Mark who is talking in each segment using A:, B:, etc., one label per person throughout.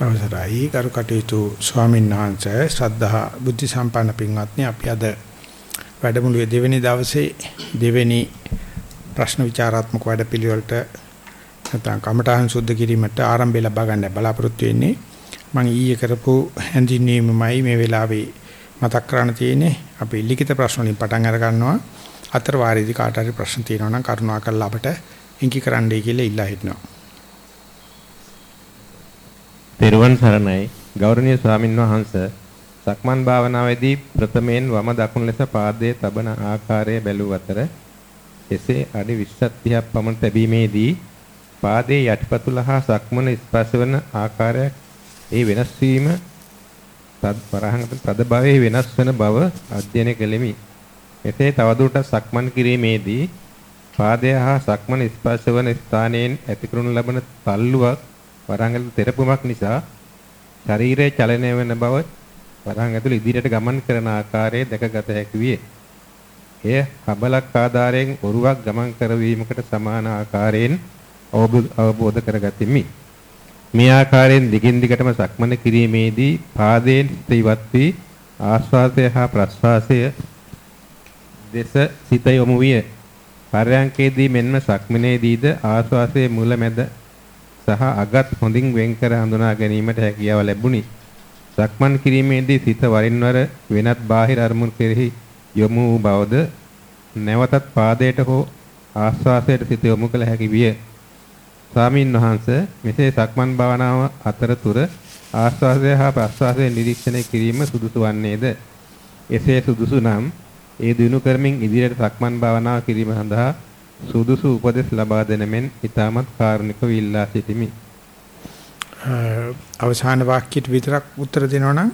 A: අවසරයි. කරු කටයුතු ස්වාමීන් වහන්සේ ශ්‍රද්ධා බුද්ධ සම්පන්න පින්වත්නි අපි අද වැඩමුළුවේ දෙවෙනි දවසේ දෙවෙනි ප්‍රශ්න විචාරාත්මක වැඩපිළිවෙලට නැත්නම් කමඨාන් සුද්ධ කිරීමට ආරම්භය ලබා ගන්න බලාපොරොත්තු වෙන්නේ. මම ඊයේ කරපු හැඳින්වීමයි මේ වෙලාවේ මතක් කරන්න තියෙන්නේ. අපි ලිඛිත ප්‍රශ්න වලින් පටන් අර ගන්නවා. අතර වාරයේදී කාට හරි ප්‍රශ්න තියෙනවා නම් කරුණාකරලා අපට ඉඟි කරන්නයි කියලා ඉල්ලා හිටනවා.
B: තෙරුවන් සරණයි ගෞරවනීය ස්වාමින් වහන්සේ සක්මන් භාවනාවේදී ප්‍රථමයෙන් වම දකුණු ලෙස පාදයේ තබන ආකාරය බැලුව අතර එසේ අඩි 20ක් 30ක් පමණ තැබීමේදී පාදයේ යටිපතුල හා සක්මන ස්පර්ශ වන ආකාරයක් ඒ වෙනස් වීම තද වරහන් තද භවයේ වෙනස් වන බව අධ්‍යයනය කෙලිමි. එසේ තවදුරටත් සක්මන් කිරීමේදී පාදය හා සක්මන ස්පර්ශ වන ස්ථානයෙන් ඇතිකරනු ලබන තල්ලුවක් වරහන් තෙරපුමක් නිසා ශරීරයේ චලනය වෙන බව වරහන් ඇතුළේ ඉදිරියට ගමන් කරන ආකාරය දැකගත හැකි විය. එය කබලක් ආධාරයෙන් ඔරුවක් ගමන් කරවීමකට සමාන ආකාරයෙන් අවබෝධ කරගතිමි. මේ ආකාරයෙන් දිගින් දිගටම සක්මන කිරීමේදී පාදයෙන් සිත ඉවත් වී ආශ්වාසය හා ප්‍රශ්වාසය දෙස සිත යොමු විය. පරයන්කේදී මෙන්ම සක්මනේදීද ආශ්වාසයේ මුල මැද සහ අගත් හොඳින් වෙන් කර හඳුනා ගැනීමට හැකියාව ලැබුණි. සක්මන් කිරීමේදී සිත වරින් වර වෙනත් බාහිර අරමුණු කෙරෙහි යොමු වූ බවද නැවතත් පාදයට හෝ ආස්වාසයට සිත යොමු කළ හැකි විය. ස්වාමින් වහන්සේ මෙසේ සක්මන් භාවනාව අතරතුර ආස්වාසය හා ප්‍රස්වාසය නිරීක්ෂණය කිරීම සුදුසු වන්නේද? එසේ සුදුසු නම් ඒ දිනු කරමින් ඉදිරියට සක්මන් භාවනාව කිරීම සඳහා සුදුසු උපදෙස් ලබා දෙන මෙන් ඊටමත් කාරුණිකව ඉල්ලා සිටිමි.
A: අවසාන වාක්‍යයට විතරක් උත්තර දෙනවා නම්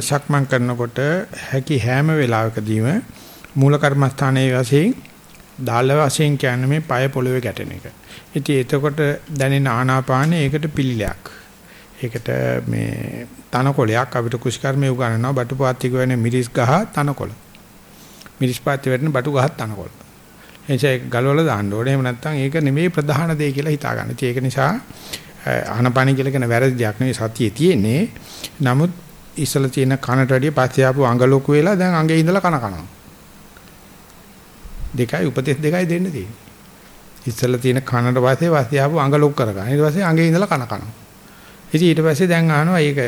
A: සක්මන් කරනකොට හැකි හැම වෙලාවකදීම මූල කර්මස්ථානයේ වශයෙන් දාල වශයෙන් කියන්නේ මේ পায় පොළවේ ගැටෙන එක. ඉතින් එතකොට දැනෙන ආනාපානය ඒකට පිළිලයක්. ඒකට මේ තනකොළයක් අපිට කුෂ්කර්මයේ උගන්වනවා බටුපාත්තික වෙන මිරිස් ගහ තනකොළ. මිරිස් පාත්ති වෙන බටු ගහ තනකොළ. එනිසා ඒක ගලවලා දාන්න ඕනේ. එහෙම නැත්නම් ඒක නෙමෙයි ප්‍රධාන දේ කියලා හිතා ගන්න. ඒක නිසා ආනපාන කියලා කියන වැරදි දෙයක් නෙවෙයි සතියේ තියෙන්නේ. නමුත් ඉස්සලා තියෙන කනට වැඩිය පස්සේ ආපු අඟ ලොකු වෙලා දැන් අඟේ ඉඳලා කන කනවා. දෙකයි උපදේශ දෙකයි දෙන්න තියෙන්නේ. ඉස්සලා තියෙන කනට පස්සේ පස්සේ ආපු අඟ ලොකු කරගන්න. ඊට පස්සේ අඟේ ඉඳලා කන කනවා. ඉතින් ඊට පස්සේ දැන් අහනවා ඒක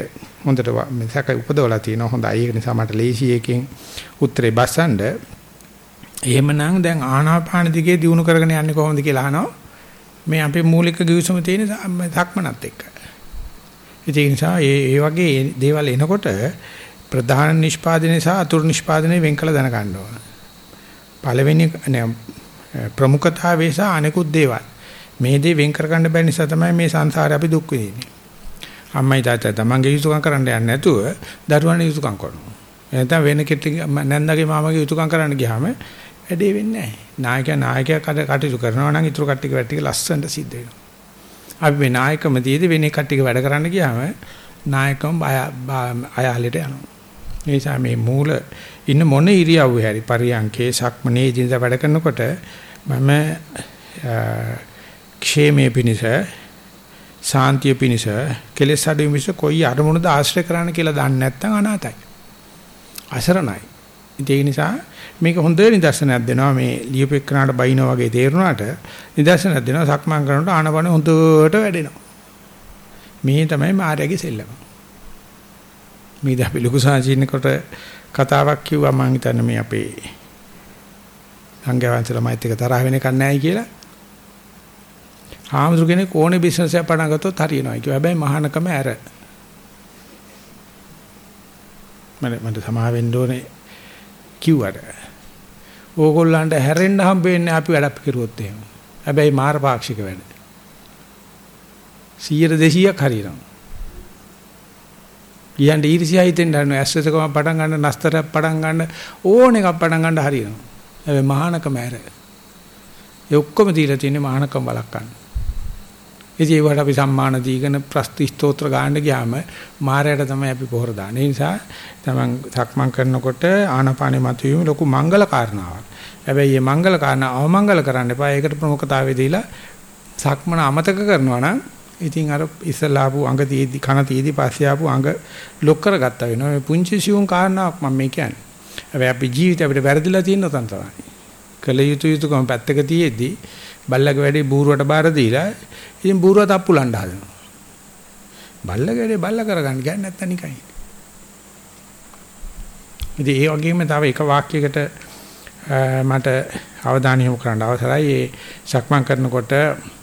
A: හොඳට සැක උපදවලා තියෙනවා. හොඳයි. ඒක නිසා මට ලේසි එකකින් උත්තරේ බස්සන්න එහෙමනම් දැන් ආනාපාන දිගේ දිනු කරගෙන යන්නේ කොහොමද කියලා අහනවා. මේ අපේ මූලික ගිවිසුම තියෙන සක්මනත් එක්ක. ඒ නිසා මේ මේ වගේ දේවල් එනකොට ප්‍රධාන නිෂ්පාදනය සහ අතුරු නිෂ්පාදනය වෙන් කළ දැනගන්න ඕන. පළවෙනි ප්‍රමුඛතාවය සහ අනිකුත් දේවල්. මේ දේ වෙන් කරගන්න බැරි නිසා තමයි මේ සංසාරේ අපි දුක් විඳින්නේ. අම්මයි තාත්තා තමන්ගේ යුතුයකම් කරන්න යන්නේ නැතුව දරුවන් යුතුයකම් කරනවා. එතන වෙන කෙටි නැන්දාගේ මාමගේ යුතුයකම් කරන්න ගියාම වැඩේ වෙන්නේ නැහැ. නායකයා නායකයා කටයුතු කරනවා නම් ඊටු කට්ටියක වැඩ ටික ලස්සනට සිද්ධ වෙනවා. අපි මේ නායකම තියේදී වෙන කට්ටියක වැඩ කරන්න ගියාම නායකම අයාලෙට යනවා. ඒ නිසා මේ මූල ඉන්න මොන ඉරියව්වේ හැරි පරියන්කේ සක්මනේ දිනද වැඩ කරනකොට මම ക്ഷേමයේ පිනිස සාන්තිය පිනිස කෙලෙස් අඩු මිස කොයි අරමුණද ආශ්‍රය කරන්න කියලා දන්නේ නැත්නම් අනාතයි. අසරණයි. ඒ නිසා මේක හොඳ නිදර්ශනයක් දෙනවා මේ ලියුපෙක්කනට බයිනා වගේ තේරුණාට නිදර්ශනයක් දෙනවා සක්මන් කරනකොට ආනපන හොඳට වැඩෙනවා. මේ තමයි මාර්යාගේ සෙල්ලම. මේ දැපි ලොකු සාචින්නකට කතාවක් කිව්වා මම හිතන්නේ මේ අපේ සංඝවංශලා මයිත් එක තරහ වෙන එකක් නැහැ කියලා. ආමතුරු කෙනෙක් ඕනේ බිස්නස් එකක් පටන් ගත්තොත් හරියනවා කිව්වා. හැබැයි මහානකම ඇර. මට මට සමා වෙන්න ඕනේ කිව්වට ඕගොල්ලන්ට හැරෙන්න හම්බෙන්නේ අපි වැඩක් කරුවොත් එහෙම. හැබැයි මාර පාක්ෂික වැඩ. 100 200ක් හරියනවා. කියන්න ඊර්ෂ්‍යා හිතෙන් හරින ඇස්සසකම පටන් ගන්න නස්තරයක් පටන් ගන්න ඕන එකක් පටන් ගන්න හරියනවා. හැබැයි මහානකම ඇර. ඒ ඔක්කොම දීලා තියෙන්නේ මහානකම බලක්වන්න. ඉතින් ඒවට අපි සම්මාන දීගෙන ප්‍රස්ති ස්තෝත්‍ර ගන්න ගියාම මායයට තමයි අපි පොහොර දාන්නේ. ඒ නිසා තමන් සක්මන් කරනකොට ආනාපානෙ මතුවීම ලොකු මංගල කාරණාවක්. හැබැයි මේ මංගල කාරණා අවමංගල කරන්න එපා. ඒකට ප්‍රමුඛතාවය දීලා සක්මන අමතක කරනවා නම් ඉතින් අර ඉස්සලා ආපු අඟ තියේදි කන තියේදි පස්සේ ආපු අඟ ලොක් කරගත්තා වෙනවා. මේ පුංචි සියුම් කාරණාවක් මම මේ කියන්නේ. හැබැයි අපි ජීවිතේ අපිට වැරදිලා තියෙන තන් තමයි. කල යුතු යුතුකම පැත්තක තියේදී බල්ලගේ වැඩේ බූරුවට බාර දීලා ඉතින් බූරුව තප්පුලන්න හදනවා. බල්ලගේ වැඩේ බල්ල කරගන්න කියන්නේ නැත්තම් නිකයි. ඉතින් ඒ වගේම තව එක වාක්‍යයකට මට අවධානය යොමු කරන්න අවසරයි. ඒ සක්මන් කරනකොට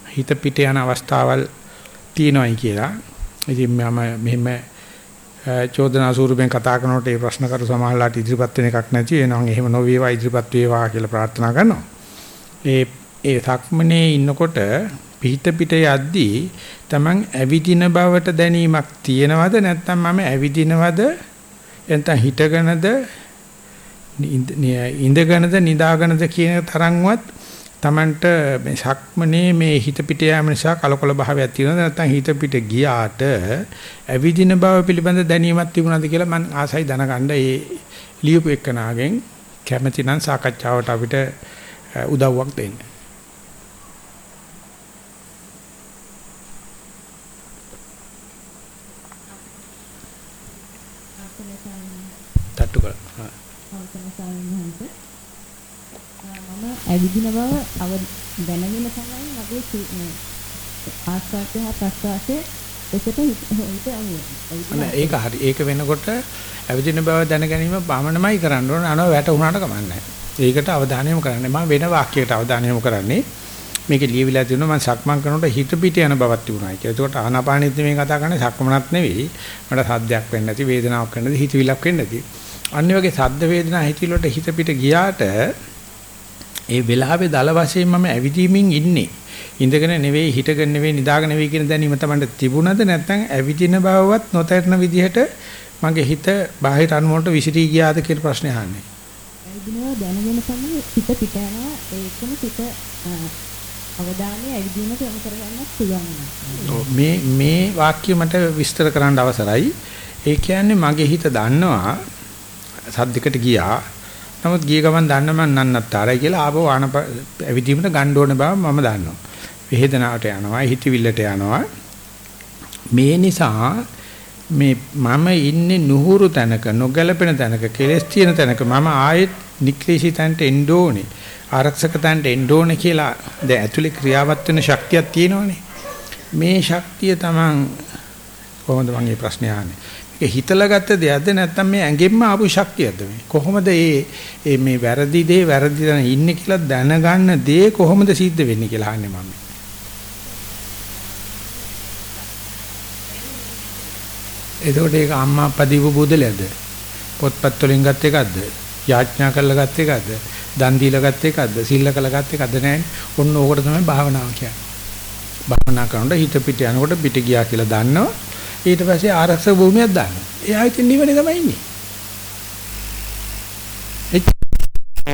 A: හිත පිට යන අවස්ථාවල් තියෙනවායි කියලා. ඉතින් මම මෙහෙම චෝදනා ස්වරූපෙන් කතා කරනකොට ඒ ප්‍රශ්න කරු සමහරලාට ඉදිරිපත් වෙන එකක් නැති එනනම් එහෙම නොවේවා ඉදිරිපත් වේවා කියලා ප්‍රාර්ථනා කරනවා. ඒ ඒ සක්මනේ ඉන්නකොට පිට පිට යද්දී Taman ඇවිදින බවට දැනීමක් තියෙනවද? නැත්නම් මම ඇවිදිනවද? එතන හිටගෙනද? ඉඳගෙනද? නිදාගෙනද? කියන තරම්වත් Tamanට මේ සක්මනේ මේ හිත පිට යාම නිසා කලකොල භාවයක් තියෙනවද නැත්නම් හිත පිට ගියාට ඇවිදින බව පිළිබඳ දැනීමක් තිබුණාද කියලා මම ආසයි දැනගන්න ඒ ලියපු එක්කනාගෙන් කැමැති නම් සාකච්ඡාවට අපිට උදව්වක් දෙන්න. තට්ටු කරා.
C: ඇවිදින බව අව දැනගෙන තමයි මගේ ආස්වාදය හා ප්‍රස්වාසය එකට හිත
A: අනේ ඒක හරි. ඒක වෙනකොට ඇවිදින බව දැන ගැනීම බාමනමයි කරන්න ඕන. අනව වැටුණාට කමන්නේ ඒකට අවධානය යොමු කරන්න. මම වෙන වාක්‍යයකට අවධානය යොමු කරන්නේ. මේකේ ලියවිලා තියෙනවා මම සක්මන් කරනකොට හිත පිට යන බවක් තිබුණා කියලා. ඒකට ආනාපානෙත් මේ කතා කරන්නේ සක්මනත් නෙවෙයි. මට සද්දයක් වෙන්නේ නැති, වේදනාවක් වෙන්නේ නැති, හිතවිලක් වෙන්නේ නැති. අනිත් වගේ සද්ද වේදනා හිතවිලට හිත පිට ගියාට ඒ වෙලාවේ දල වශයෙන් මම ඇවිදීමින් ඉන්නේ. ඉඳගෙන නෙවෙයි හිටගෙන නෙවෙයි නිදාගෙන නෙවෙයි කියන දැනීම තමයි තිබුණද නැත්නම් ඇවිදින බවවත් නොතේරෙන විදිහට මගේ හිත බාහිර අනුමෝලට විසිරී ගියාද කියන ප්‍රශ්නේ අහන්නේ.
C: ඇවිදිනවා දැනගෙන තමයි හිත පිට යනවා ඒකම හිත අවධානය ඇවිදීමට යොමු කරගන්නත් පුළුවන්.
A: මේ මේ වාක්‍ය මට විස්තර කරන්න අවසරයි. ඒ කියන්නේ මගේ හිත දන්නවා සද්දයකට ගියා නමුත් ගිය ගමන් දන්න මම නන්නත්තරයි කියලා ආපහු ආන ඇවිදීමට ගන්න ඕන බව මම දන්නවා. වේදනාවට යනවා, හිතවිල්ලට යනවා. මේ නිසා මේ මම ඉන්නේ නුහුරු තැනක, නොගැලපෙන තැනක, කෙලස් තියෙන තැනක මම ආයෙත් නික්ලේශී තැනට එන්න ඕනේ. ආරක්ෂක තැනට එන්න ඕනේ කියලා දැන් ඇතුලේ ක්‍රියාවත් වෙන ශක්තියක් තියෙනවනේ. මේ ශක්තිය තමන් කොහොමද මම මේ ප්‍රශ්නේ අහන්නේ? ඒක හිතලා ගත්ත දෙයක්ද නැත්නම් මේ ඇඟෙන්ම ආපු ශක්තියක්ද මේ? කොහොමද මේ මේ වැරදි දේ වැරදි දන ඉන්නේ කියලා දැනගන්න දේ කොහොමද සිද්ධ වෙන්නේ කියලා අහන්නේ මම. එතකොට ඒක අම්මා අප්පා දීපු බුදලයක්ද පොත්පත් වලින් ගත් එකක්ද? යාඥා කරලා ගත් එකක්ද? දන් දීලා ගත් එකක්ද? සිල්ල කළා ගත් එකක්ද නැහැ ඔන්න ඕකට තමයි භාවනාව කියන්නේ. භාවනා කරනකොට හිත පිට යනකොට පිට ගියා කියලා දන්නවා. ඊට පස්සේ ආරක්ෂක භූමියක් දානවා. එයා ඉතින් නිවනේ තමයි ඉන්නේ.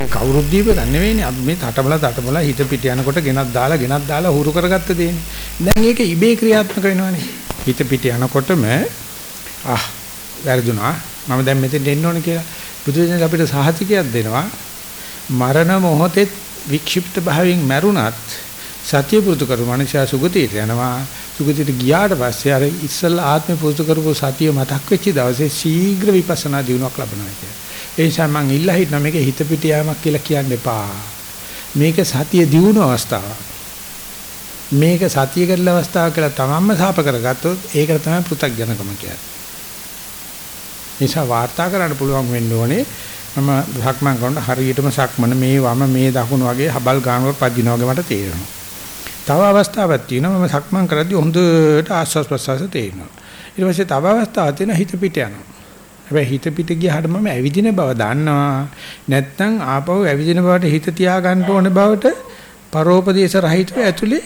A: කවුරුත් දීපේ නෙවෙයිනේ අපි මේ තටබල තටබල හිත පිට යනකොට ගෙනත් දාලා ගෙනත් දාලා හුරු කරගත්ත දෙන්නේ. දැන් ඒක ඉබේ ක්‍රියාත්මක වෙනවනේ. හිත පිට යනකොටම ආ වැරදුනා මම දැන් මෙතෙන් එන්න ඕනේ කියලා බුදුදෙන අපිට සහතිකයක් දෙනවා. මරණ මොහොතේ වික්ෂිප්ත භාවයෙන් මැරුණත් සතිය පුරුදු කරු මනුෂයා සුගතියට යනවා සුගතියට ගියාට පස්සේ අර ඉස්සල්ලා ආත්මේ පුරුදු කරපු සතිය මතක් වෙච්ච දවසේ ශීඝ්‍ර විපස්සනා දිනුවක් ලබනවා කියලා. ඒ නිසා මම ඉල්ලා හිටන මේක හිත පිට යාමක් කියලා කියන්න එපා. මේක සතිය දිනු අවස්ථාවක්. මේක සතිය කරලා අවස්ථාවක් කියලා තමන්ම සාප කරගත්තොත් ඒකට තමයි පෘථග්ජනකම කියන්නේ. නිසා වාර්තා කරන්න පුළුවන් වෙන්න ඕනේ මම සක්මන් කරනකොට හරියටම සක්මන මේ වම මේ දකුණ වගේ හබල් ගානකට පදිනවා වගේ මට තේරෙනවා. තව අවස්ථාවක් තියෙනවා මම සක්මන් කරද්දී හොඳට ආස්වාස් ප්‍රසවාස තේරෙනවා. ඊට පස්සේ තව අවස්ථාවක් තියෙනවා හිත පිට යනවා. හැබැයි හිත පිට ගියාට මම ඇවිදින බව දන්නවා. නැත්නම් ආපහු ඇවිදින බවට හිත තියා ගන්න ඕන බවට පරෝපදේශ රහිතව ඇතුලේ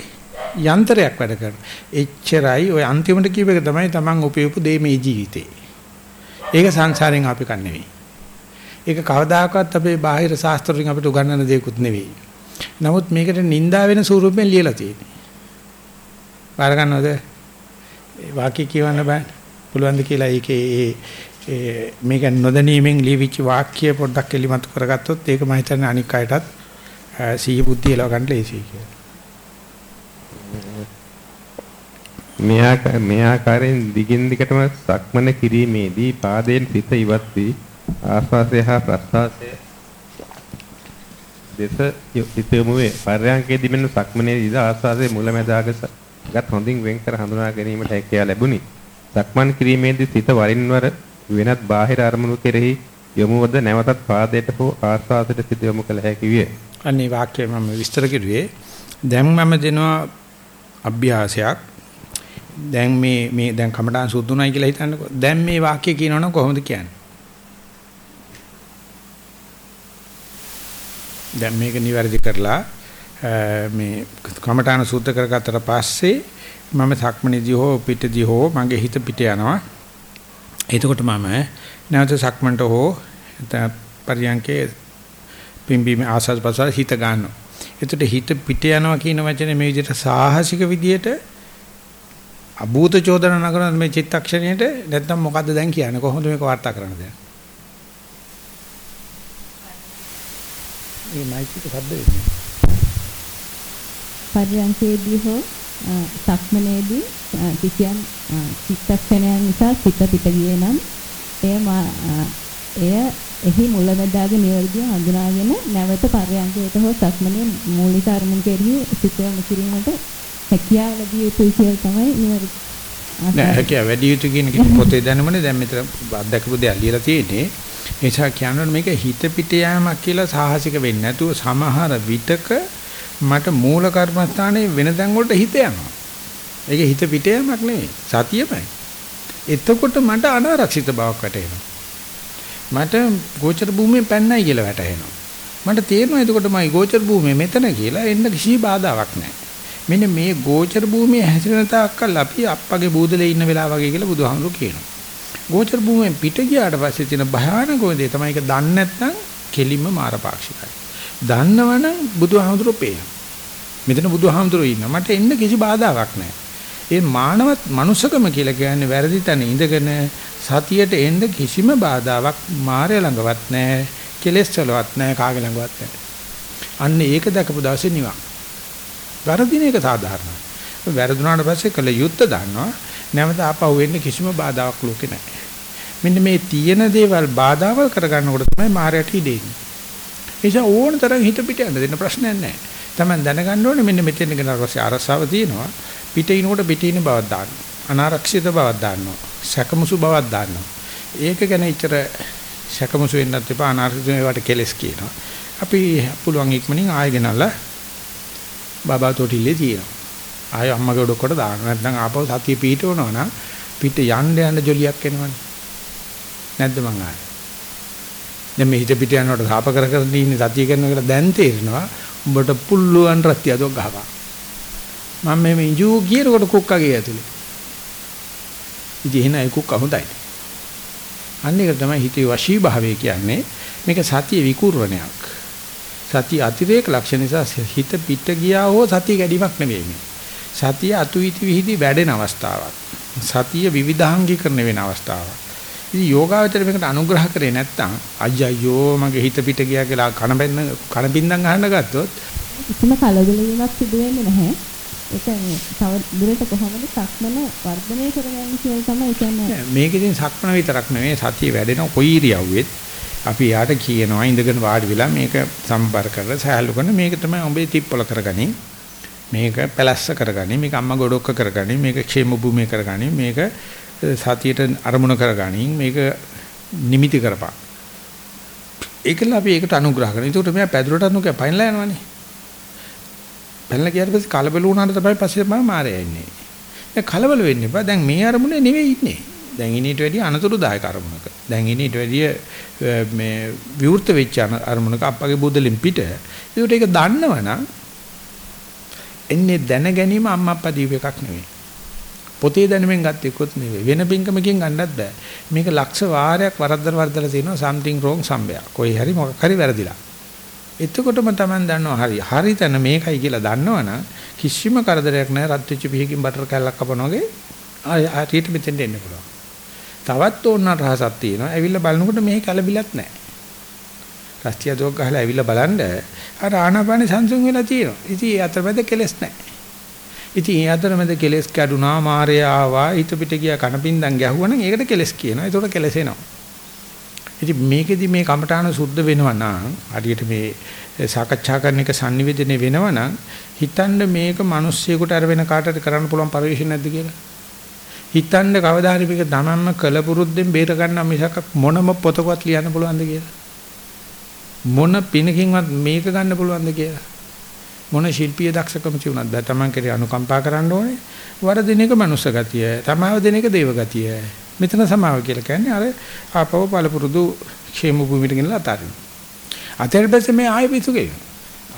A: යන්ත්‍රයක් වැඩ කරනවා. එච්චරයි ඔය අන්තිමට කියප එක තමයි Taman උපයපු දේ මේ ජීවිතේ. ඒක සංසාරයෙන් අපි කන්නේ නෙවෙයි. ඒක කවදාකවත් අපේ බාහිර ශාස්ත්‍රයෙන් අපිට උගන්වන දෙයක්වත් නෙවෙයි. නමුත් මේකට නිඳා වෙන ස්වරූපයෙන් ලියලා තියෙන්නේ. බාර ගන්නවද? වාක්‍ය කියවන්න බෑ. පුළුවන්ද කියලා ඒකේ ඒ මේක නොදැනීමෙන් ලියවිච්ච වාක්‍ය පොඩ්ඩක් එලිමත් කරගත්තොත් ඒක මම හිතන්නේ අනික් අයටත් සිහි බුද්ධිය ලව ගන්න ලේසියි කියලා.
B: මේ ආකාර මේ ආකාරයෙන් දිගින් දිගටම සක්මන කිරීමේදී පාදයෙන් සිත ඉවත් වී ආස්වාසය හා ප්‍රස්වාසය දෙස සිත යොමු වේ. පර්යංකයේදී මෙන්න සක්මනේදී ආස්වාසයේ මුලැමැදාගසත් හොඳින් වෙන් කර හඳුනා ගැනීමට හැකියාව ලැබුණි. සක්මන් කිරීමේදී සිත වරින් වර වෙනත් බාහිර අරමුණු කෙරෙහි යොමුවද නැවතත් පාදයට හෝ ආස්වාසයට සිත යොමු කළ හැකි විය.
A: අනේ වාක්‍යය මම විස්තර කෙරුවේ දැන් මම දෙනවා අභ්‍යාසයක් දැන් මේ මේ දැන් කමඨාන් සුද්ධුණයි කියලා හිතන්නකෝ දැන් මේ වාක්‍ය කියනවනම් කොහොමද කියන්නේ දැන් මේක නිවැරදි කරලා මේ කමඨාන සුද්ධ කරගත්තට පස්සේ මම සක්මණේදී හෝ පිටදී හෝ මගේ හිත පිට යනවා එතකොට මම නැවත සක්මන්ට හෝ පරියන්කේ පිම්බීම ආසස් පසස් හිත ගන්නවා. එතකොට හිත පිට යනවා කියන වචනේ මේ විදිහට සාහසික විදියට අභූත චෝදන නගන මේ චිත්තක්ෂණයට නැත්නම් මොකද්ද දැන් කියන්නේ කොහොමද මේක වාර්තා කරන්න දැන්? මේ මයික් එක සද්ද වෙන්නේ.
C: පරියන්කේදී හෝ සක්මනේදී කිසියම් චිත්තක්ෂණයන් නිසා සිත පිට ගියේ නම් එය එය එහි මුලැමැදාගේ නිවැරදිව හඳුනාගෙන නැවත පරයන්කයට හෝ සක්මනේ මූලික අරමුණු කෙරෙහි සිත යොමු කිරීමට හැකියාව ලැබිය යුතුයි කියලා තමයි නිවැරදි.
A: නෑ හැකියාව වැඩි යුතු කියන එක පොතේ දැනුමනේ දැන් මෙතන අත්දැකපු දේ අල්ලියලා තියෙන්නේ. ඒ නිසා කියනවා මේක හිත පිට යෑමක් කියලා සාහසික වෙන්නේ නැතුව සමහර විටක මට මූල කර්මස්ථානයේ වෙන තැන් වලට හිත යනවා. ඒක හිත පිට යෑමක් නෙවෙයි. සතියමයි. එතකොට මට අනාරක්ෂිත බවක් වැටෙනවා. මට ගෝචර භූමියෙන් පැන්නයි කියලා වැටහෙනවා. මට තේරෙනවා එතකොට මයි ගෝචර භූමිය මෙතන කියලා එන්න කිසි බාධාවක් නැහැ. මෙන්න මේ ගෝචර භූමියේ හැසිරෙන තාක්කල් අපි අප්පගේ බූදලේ ඉන්න වෙලාව වගේ කියලා බුදුහාමුදුරු කියනවා. ගෝචර භූමියෙන් පිට ගියාට පස්සේ තියෙන භයානකම දේ තමයි ඒක දන්නේ නැත්නම් කෙලින්ම මාරපාක්ෂිකයි. දන්නවනම් බුදුහාමුදුරු පේනවා. මෙතන බුදුහාමුදුරු ඉන්නවා. මට එන්න කිසි බාධාවක් නැහැ. ඒ මානවත් මනුස්සකම කියලා කියන්නේ වැරදි තැන ඉඳගෙන සතියට එන්න කිසිම බාධාවක් මාය ළඟවත් නැහැ කෙලෙස් වලවත් නැහැ කාගේ ළඟවත් නැහැ අන්න ඒක දැකපු දවසේ නිවන් වැරදින එක සාධාරණයි වැරදුනාට පස්සේ කළ යුත්ත දන්නවා නැවත ආපහු වෙන්න කිසිම බාධාවක් ලෝකේ නැහැ මෙන්න මේ තියෙන දේවල් බාධාවල් කරගන්නකොට තමයි මායයට ඉදෙන්නේ නිසා ඕන තරම් හිත පිට යන්න දෙන්න ප්‍රශ්නයක් නැහැ. තමයි දැනගන්න ඕනේ මෙන්න මෙතෙන් ගෙන පස්සේ අරසාව තියෙනවා. පිටිනකොට පිටින බවක් දාන්න. අනාරක්ෂිත බවක් දාන්නවා. සැකමුසු බවක් දාන්නවා. ඒක ගැන ඉතර සැකමුසු වෙන්නත් එපා. අනාරක්ෂිත ඒවට කෙලස් කියනවා. අපි පුළුවන් ඉක්මනින් ආයෙ ගෙනල්ලා බබා තොටිල්ලේ තියෙනවා. ආයෙ අම්මගේ ඔඩොක්කට දානවා නැත්නම් ආපහු සතිය පිටවනවා නම් පිට යන්න යන්න ජොලියක් එනවනේ. නැද්ද මං ආයේ? දැන් මේ හිත පිට යනකොට සාප කර කර ඉන්නේ සතිය කරනවා කියලා දැන් තේරෙනවා උඹට පුල්ලුවන් රත්තිය අදෝ ගහපන්. මම මේ ඉංජු කියනකොට කුක්කගේ ඇතුලේ. ඉතින් එහෙනම් ඒ කුක්ක හොඳයි අන්න ඒක තමයි හිතේ වශී භාවය කියන්නේ. මේක සතිය විකූර්ණයක් සතිය අතිරේක ලක්ෂණ නිසා හිත පිට ගියා හෝ සතිය ගැඩීමක් නෙවෙයි මේ. සතිය අතුවිති විහිදි වැඩෙන අවස්ථාවක්. සතිය විවිධාංගීකරණය වෙන අවස්ථාවක්. ඉතින් යෝගාවචර මේකට අනුග්‍රහ කරේ නැත්නම් අයියෝ මගේ හිත පිට ගියා කියලා කන බෙන්න කන බින්දන් අහන්න ගත්තොත්
C: කිසිම කලබලවීමක් සිදු වෙන්නේ නැහැ ඒක තව දුරට කොහොමද සක්මන වර්ධනය කරගන්නේ කියලා තමයි කියන්නේ.
A: මේක ඉතින් සක්මන විතරක් නෙවෙයි සතිය වැඩෙන කොයි ඉරියව්වෙත් අපි යාට කියනවා ඉඳගෙන වාඩි වෙලා මේක සම්බර කරලා සහැල්ලු කරන මේක තමයි ඔබේ තිප්පල කරගනි. මේක පැලස්ස කරගනි. මේක අම්මා ගොඩක්ක කරගනි. මේක ക്ഷേම භූමිය කරගනි. මේක සතියට අරමුණ කරගනි. මේක නිමිති කරපන්. ඒකල අපි ඒකට අනුග්‍රහ කරනවා. ඒකට මෙයා පැදුරට අනුක පයින්ලා යනවනේ. පැනලා ගියාට පස්සේ කලබල වුණාට තමයි පස්සේ මම මාරයා ඉන්නේ. දැන් කලබල වෙන්න එපා. දැන් මේ අරමුණේ නෙවෙයි ඉන්නේ. දැන් ඉනීට වැඩිය අනතුරුදායක අරමුණක. දැන් ඉනීට වැඩිය මේ විවෘත වෙච්ච අරමුණක අප්පගේ බුදලින් පිට. ඒකට ඒක දන්නවනම් එන්නේ දැන ගැනීම අම්මා අප්පා දීප එකක් නෙවෙයි. පොතේ දැනුමෙන් ගත්ත එකකුත් නෙවෙයි. වෙන පින්කමකින් ගන්නත් බෑ. මේක ලක්ෂ වාරයක් වරද්දලා වරද්දලා තියෙනවා something wrong somewhere. කොයි හරි මොකක් හරි වැරදිලා. එතකොටම Taman දන්නවා හරි. හරි තැන මේකයි කියලා දන්නවනම් කිසිම කරදරයක් නැහැ. රත් වෙච්ච පිහකින් බටර් කෑල්ලක් කපනවා වගේ ආ හරියට මෙතෙන්ට එන්න පුළුවන්. තවත් ඕන රහසක් තියෙනවා. ඇවිල්ලා බලනකොට මේ කලබිලක් නැහැ. රස්තිය දොක් ගහලා ඇවිල්ලා බලන්න අර ආනාපානේ සංසුන් වෙලා තියෙනවා. ඉතින් ඒ අතරමැද කෙලස් නැහැ. ඉතින් ඒ අතරමැද කෙලස් කැඩුනා මාරය ආවා හිත පිට ගියා කනපින්දන් ගැහුවා නම් ඒකට කෙලස් කියනවා. ඒකට කෙලසෙනවා. ඉතින් මේකෙදි මේ කමඨාන සුද්ධ වෙනවා නම් හරියට මේ සාකච්ඡා කරන එක sannivedana වෙනවා නම් හිතන්න මේක මිනිස්සෙකුට අර වෙන කාටද කරන්න පුළුවන් පරිශීලන නැද්ද කියලා. හිතන්න කවදා හරි මේක තමන්ම කලපුරුද්දෙන් බේර ගන්න මිසක් මොනම පොතකවත් ලියන්න පුළුවන්ද කියලා. මොන පිනකින්වත් මේක ගන්න පුළුවන්ද කියලා. මොන ශිල්පීය දක්ෂකම තියුණත් බෑ තමන් කෙරේ අනුකම්පා කරන්න ඕනේ. වරදින එක මනුස්ස ගතිය, තමාව දෙන එක දේව ගතිය. මෙතන සමාව කියලා කියන්නේ අර ආපව පළපුරුදු ക്ഷേම භූමියට ගෙනලා අතාරින්න. අතට පස්සේ මේ ආයෙ පිසු ගේනවා.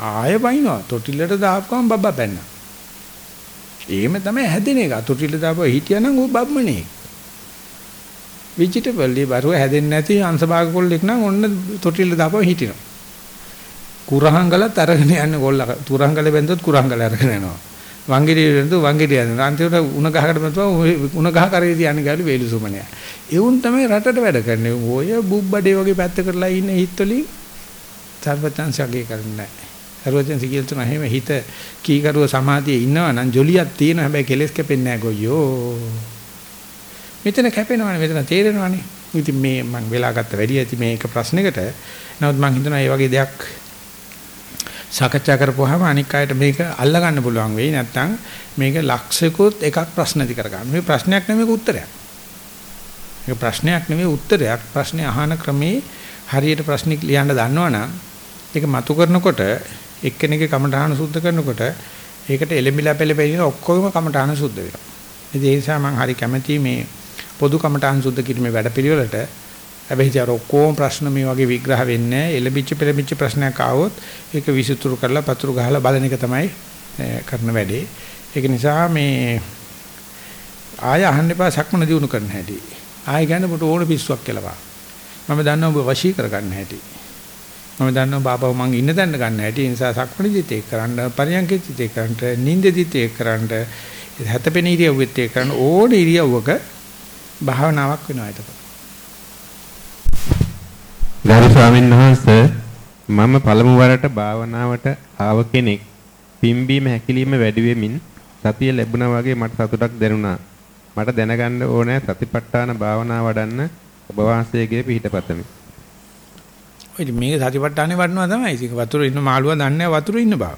A: ආයෙ වයින්නවා. තොටිල්ලට දාපුවම බබ්බා පැන්නා. එහෙම තමයි හැදෙන එක. තොටිල්ල දාපුවා හිටියනම් ඌ බබ්මනේ. වෙජිටබල් දී බරුව හැදෙන්නේ නැති අංශභාග කොල්ලෙක් නම් ඔන්න තොටිල්ල දාපුවා හිටිනවා. කුරහංගලත් අරගෙන යන්නේ කොල්ලා. තුරහංගල බැන්දොත් කුරහංගල අරගෙන යනවා. වංගිරිය වෙනතු වංගිරිය යනවා. අන්තිමට උණ ගහකට බැලුවා උණ ගහ කරේ තියන්නේ ගාලු වේලු සුමනය. එවුන් තමයි රටට වැඩ කරන්නේ. ඔය බුබ්බඩේ වගේ පැත්ත කරලා ඉන්න හිටවලින් සර්වචන්සගේ කරන්නේ නැහැ. සර්වචන්ස කියලා තුන එහෙම හිත කීකරුව සමාධියේ ඉන්නවා නම් ජොලියක් තියෙන හැබැයි කෙලස් කැපෙන්නේ නැහැ ගොයියෝ. මෙතන කැපෙනවනේ මෙතන තේරෙනවනේ. ඉතින් මේ මම වෙලා ගත්ත වැඩි ඇති මේක ප්‍රශ්නයකට. නමුත් මම හිතනවා මේ වගේ දෙයක් සාකච්ඡා කරපුවාම අනික් අයට මේක අල්ල ගන්න පුළුවන් වෙයි නැත්නම් මේක ලක්ෂිකුත් එකක් ප්‍රශ්න ඇති කර ගන්න. මේ ප්‍රශ්නයක් නෙමෙයි උත්තරයක්. මේක ප්‍රශ්නයක් නෙමෙයි උත්තරයක්. ප්‍රශ්නේ අහන ක්‍රමේ හරියට ප්‍රශ්නික ලියන්න දන්නවනම් ඒක මතු කරනකොට එක්කෙනෙක්ගේ කමඨාන සුද්ධ කරනකොට ඒකට එලෙමිලා පෙළපෙලින ඔක්කොම කමඨාන සුද්ධ වෙනවා. ඒ නිසා මම හරි කැමැති මේ පොදු කමඨාන සුද්ධ කිරීමේ වැඩපිළිවෙලට හැබැයි ඉතින් අර ඔක්කොම ප්‍රශ්න මේ වගේ විග්‍රහ වෙන්නේ නැහැ. එලෙමිච්ච පෙළමිච්ච ප්‍රශ්නයක් ආවොත් ඒක විසුතුරු කරලා පතුරු ගහලා බලන එක තමයි කරන වැඩේ. ඒක නිසා මේ ආය අහන්න එපා සක්මන දිනු කරන්න හැටි. ආය ගන්න කොට ඕන පිස්සුවක් කියලා මම දන්නවා ඔබ වශී කරගන්න හැටි. මම දන්නවා බාබා මං ඉන්න තැන ගන්න හැටි. ඒ නිසා සක්මණේදිත් ඒක කරන්න, පරියන්කෙදිත් ඒක කරන්න, නිින්දෙදිත් ඒක කරන්න, හැතපෙන ඉරියව්වෙත් ඒක කරන්න ඕන ඉරියව්වක භාවනාවක් වෙනවා එතකොට.
B: ගරු ස්වාමීන් වහන්සේ මම පළමු වරට භාවනාවට ආව කෙනෙක් පිම්බීම හැකිලිම වැඩි වෙමින් සතිය ලැබුණා වගේ මට සතුටක් දැනුණා. මට දැනගන්න ඕනෑ සතිපට්ඨාන භාවනාව වඩන්න ඔබ වහන්සේගේ පිහිටපතමි.
A: ඔය මේක සතිපට්ඨානේ වඩනවා තමයි. ඒක වතුර ඉන්න මාළුවා දන්නේ වතුර ඉන්න බව.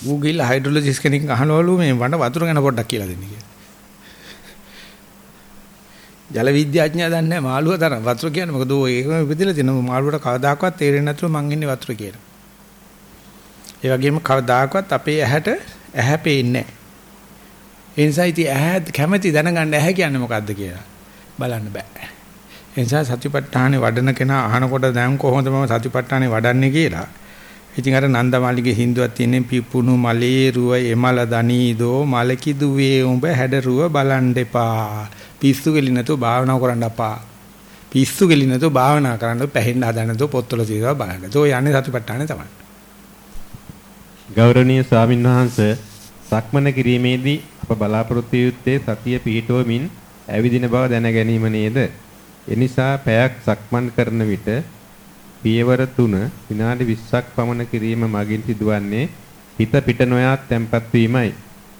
A: Google හයිඩ්‍රොලොජිස්ට් කෙනෙක් අහනවලු මේ වඩ වතුර ගැන පොඩ්ඩක් කියලා දෙන්න කියලා. ජල විද්‍යාඥයා දන්නේ නැහැ මාළුවා තරම් වතුර කියන්නේ මොකද ඔය ඒකම ඉපදෙලා තියෙන මාළුවට කවදාකවත් තේරෙන්නේ නැතුව මං ඉන්නේ වතුර කියලා. ඒ වගේම කවදාකවත් අපේ ඇහැට ඇහැ පේන්නේ නැහැ. ඒ නිසා ඉතින් ඇහැ කැමැති දැනගන්න ඇහැ කියන්නේ මොකද්ද කියලා බලන්න බෑ. ඒ නිසා සතිපට්ඨානේ වඩන කෙනා අහනකොට දැන් කොහොමද මම සතිපට්ඨානේ වඩන්නේ කියලා. ඉතින් අර නන්දමාලිගේ හින්දුවක් තියෙන්නේ පිපුණු මලේ රුව එමල දනීදෝ මලකිදුවේ උඹ හැඩරුව බලන් දෙපා. පිස්සු කෙලි නැතුව භාවනා කරන්න අපා. පිස්සු කෙලි නැතුව භාවනා කරන්න පැහෙන්න හදන්න නැතුව පොත්වල තියෙනවා බලන්න. ඒ යන්නේ සතිපට්ඨානේ තමයි.
B: ගෞරවනීය ස්වාමින්වහන්සේ සක්මන කිරීමේදී අප බලාපොරොත්තු යුත්තේ සතිය පිහිටුවමින් ඇවිදින බව දැන ගැනීම නේද? එනිසා පැයක් සක්මන් කරන විට පියවර 3 විනාඩි 20ක් පමණ කිරීම මගින් සිදුවන්නේ හිත පිට නොයා තැම්පත් වීමයි.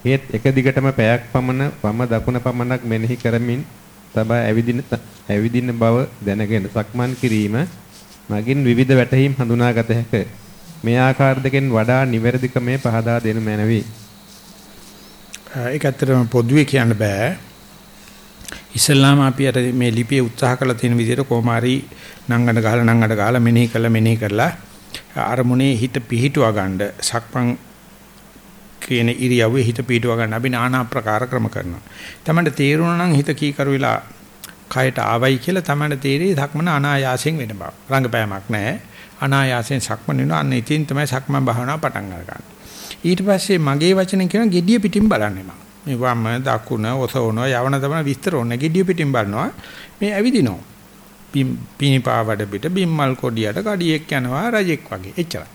B: ඒත් එක දිගටම පැයක් පමණ වම දකුණ පමණක් මෙනෙහි කරමින් තබා ඇවිදින ඇවිදින බව දැනගෙන සක්මන් කිරීම මගින් විවිධ වැටහීම් හඳුනාගත හැක. මේ ආකාර දෙකෙන් වඩා නිවැරදිකමේ පහදා දෙනු මැනවි.
A: ඒක ඇත්තටම පොදුවේ කියන්න බෑ. ඉස්ලාම අපි අර මේ ලිපියේ උත්සාහ කළ තියෙන විදිහට කොමාරි නංගඩ ගහලා නංගඩ ගහලා මෙනෙහි කළා මෙනෙහි කරලා අරමුණේ හිත පිහිටුවා ගන්න සක්මන් කියන ඉරියව්වේ හිත පිහිටුවා ගන්න අපි নানা ආකාර ක්‍රම කරනවා. තමන්ට තේරුණා නම් හිත කීකරු වෙලා කයට ආවයි කියලා තමන්ට තේරෙයි සක්මන අනායාසයෙන් වෙන බව. රංගපෑමක් නැහැ. අනායාසයෙන් සක්මන වෙනවා. අන්න ඉතින් තමයි සක්මන් භාවනාව පටන් ගන්න. ඊට පස්සේ මගේ වචන කියන gediya පිටින් බලන්නේ මම. මේ වම් දකුණ ඔසවන යවන තමන විස්තර ඕන gediya පිටින් බලනවා. මේ ඇවිදිනවා. පිනිපාවඩ පිට බිම්මල් කොඩියට කඩියෙක් යනවා රජෙක් වගේ. එච්චරයි.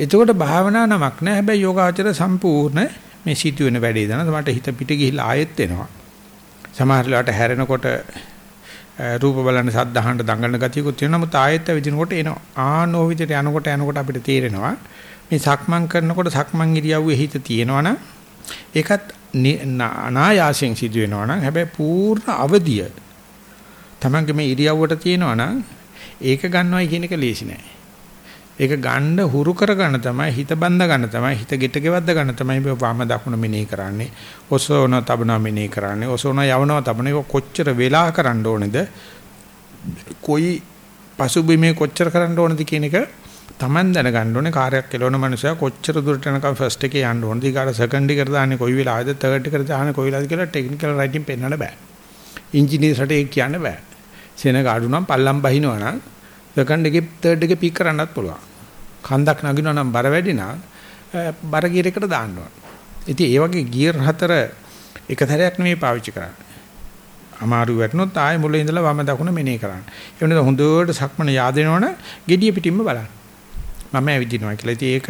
A: එතකොට භාවනා නමක් නෑ. හැබැයි යෝගාචර සම්පූර්ණ මේ සිදුවෙන වැඩේ දන තමයි හිත පිට ගිහිල්ලා ආයෙත් එනවා. සමහර වෙලාවට හැරෙනකොට රූප බලන්න සද්ද අහන්න දඟලන ගතියකුත් තියෙනවා. නමුත් ආයෙත් විදිනකොට එනවා. ආනෝ විදිහට යනකොට යනකොට අපිට තේරෙනවා මේ සක්මන් කරනකොට සක්මන් ඉරියව්වේ හිත තියෙනවනම් ඒකත් අනායාසයෙන් සිදු වෙනවනම් හැබැයි පූර්ණ අවදිය තමන්ගේ මේ ඉරියව්වට තියෙනවනම් ඒක ගන්නවයි කියන එක ලේසි නෑ. ඒක ගන්න හුරු කරගන්න තමයි හිත බඳ ගන්න තමයි හිත ගෙට ගෙවද්ද ගන්න තමයි මේ වම දකුණ මෙනෙහි කරන්නේ. ඔසවන තබන මෙනෙහි කරන්නේ. ඔසවන යවන තබන ඒක කොච්චර වෙලා කරන්න ඕනේද? කොයි පසුබිමේ කොච්චර කරන්න ඕනද කියන එක Taman දැනගන්න ඕනේ කාර්යයක් කෙලවන මනුස්සයා කොච්චර දුරට යනකම් ෆස්ට් එකේ යන්න ඕනද? ඊගාට සෙකන්ඩ් එකට දාන්නේ කොයි වෙලාවද? තර්ඩ් එකට දාන්නේ කොයි වෙලාවද කියලා ටෙක්නිකල් රයිටින් පෙන්වන්න බෑ. ඉංජිනේර්ස්ට ඒක කියන්න බෑ. සෙනග අඩු නම් පල්ලම් බහිනවා නම් සෙකන්ඩ් එකේ තර්ඩ් එකේ පීක් කරන්නත් පුළුවන්. කන්දක් නගිනවා නම් බර වැඩි නම් බර ගියර් එකට දාන්න ඕන. ඉතින් ඒ වගේ ගියර් හතර එක සැරයක් නෙමෙයි පාවිච්චි කරන්නේ. අමාරු වැටුනොත් ආයෙ මුල ඉඳලා වම දකුණ මෙනේ කරන්න. ඒ වෙනද හොඳට සක්මන yaadෙනවනේ gediya pitimma බලන්න. මම ඇවිදිනවා කියලා. ඉතින් ඒක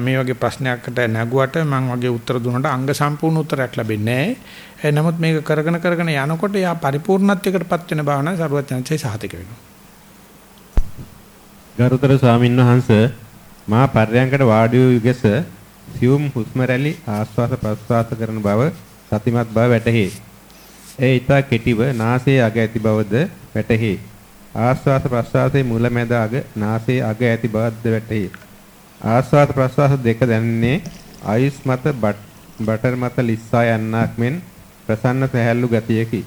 A: මේ වගේ ප්‍රශ්නයකට නැගුවට මම වගේ උත්තර දුන්නට අංග සම්පූර්ණ උත්තරයක් ලැබෙන්නේ නැහැ. නමුත් මේක කරගෙන කරගෙන යනකොට යා පරිපූර්ණත්වයකටපත් වෙන භාවනාව සරුවත්‍යංශය සාහිතික වෙනවා.
B: ගරුතර ස්වාමීන් වහන්සේ මා පර්යංකට වාඩි වූ යුගස සියුම් හුස්ම රැලි ආස්වාස ප්‍රස්වාස කරන බව සතිමත් බව වැටහි. ඒ ඊට කෙටිව නාසයේ අග ඇති බවද වැටහි. ආස්වාස ප්‍රස්වාසයේ මුල මැද අග නාසයේ අග ඇති බවද වැටහි. ආස්වාස ප්‍රස්වාස දෙක දැනෙන්නේ ආයුස් මත බටර් මත ලිස්සා යන්නක් මෙන් ප්‍රසන්න සහැල්ලු ගතියකි.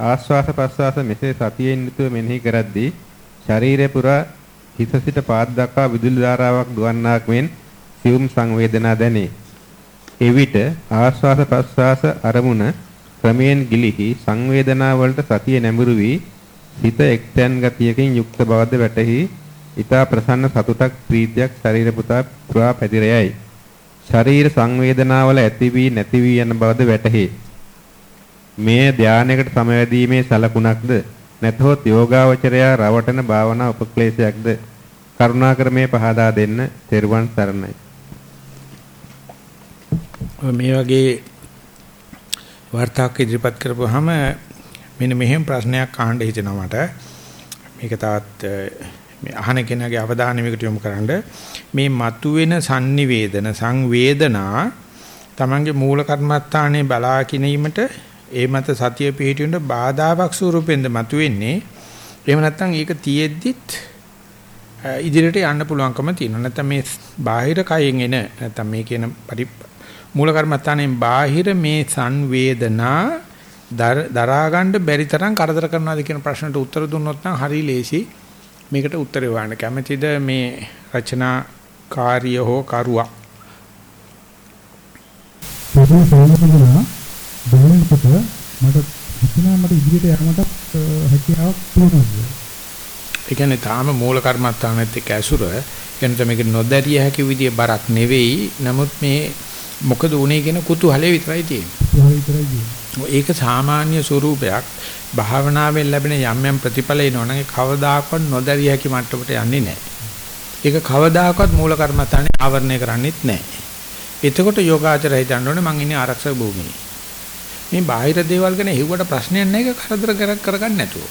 B: ආස්වාස ප්‍රස්වාස මෙසේ සතියෙන් යුතුව මෙනෙහි කරද්දී ශරීරය පුරා හිත සිට පාද දක්වා විදුලි ධාරාවක් දුවන්නක් මෙන් සියුම් සංවේදනා දැනේ. එවිට ආස්වාස ප්‍රස්වාස අරමුණ ක්‍රමයෙන් ගිලිහි සංවේදනා වලට සතිය නැඹුරු වී හිත එක්තැන් ගතියකින් යුක්ත බවද වැටහි ඊතා ප්‍රසන්න සතුටක් ප්‍රීතියක් ශරීර පුතා පුරා පැතිර යයි. ශරීර සංවේදනාවල ඇති වී නැති වී යන බවද වැටහි. මේ ධානයකට සමවැදීමේ සලකුණක්ද නැතහොත් යෝගාවචරයා රවටන භාවනා උපක්ලේශයක්ද කරුණාකර මේ පහදා දෙන්න තෙරුවන් සරණයි.
A: මේ වගේ වර්තාවක් ඉදිරිපත් කරපුවාම මෙන්න මෙහෙම ප්‍රශ්නයක් අහන්න හිතෙනවා මට. මේක තවත් මේ අහන කෙනාගේ අවධානය මේකට යොමු කරන්න මේ මතුවෙන sannivedana සංවේදනා Tamange මූල කර්මස්ථානයේ බලා කිනීමට ඒ මත සතිය පිහිටින්න බාධාවක් ස්වරූපෙන්ද මතුවෙන්නේ. එහෙම නැත්නම් ඒක තියෙද්දිත් ඉදිරියට යන්න පුළුවන්කම තියෙනවා. නැත්නම් මේ බාහිර කයෙන් එන නැත්නම් මේ කියන මූල කර්මස්ථානයෙන් බාහිර මේ සංවේදනා දරා ගන්න බැරි තරම් කරදර කරනවාද කියන ප්‍රශ්නට උත්තර දුන්නොත් නම් හරි ලේසි. මේකට උත්තර හොයන්න කැමැතිද? මේ රචනා කාර්ය හෝ කරුවා.
D: පොදු සම්බන්ධනා බලනකොට මට හිතෙනවා මට ඉදිරියට යන්නට හැකියාවක් තියෙනවා
A: ඒ කියන්නේ තාම මූල කර්මස්ථානෙත් එක්ක ඇසුර එනත මේක නොදැරිය හැකි විදිය බරක් නෙවෙයි. නමුත් මේ මොකද උනේ කියන කුතුහලය විතරයි තියෙන්නේ. ඒක සාමාන්‍ය ස්වරූපයක් භාවනාවෙන් ලැබෙන යම් යම් ප්‍රතිඵල එනවනම් ඒ කවදාකවත් නොදැරිය හැකි මට්ටමට යන්නේ නැහැ. ඒක කවදාකවත් මූල කර්මස්ථානේ ආවරණය කරන්නේත් නැහැ. එතකොට යෝගාචරය හිතන්න ඕනේ මං ඉන්නේ ආරක්ෂක භූමියේ. මේ බාහිර දේවල් ගැන හෙව්වට ප්‍රශ්නයක් නැහැ ඒක කරදර කරගන්න නැතුව.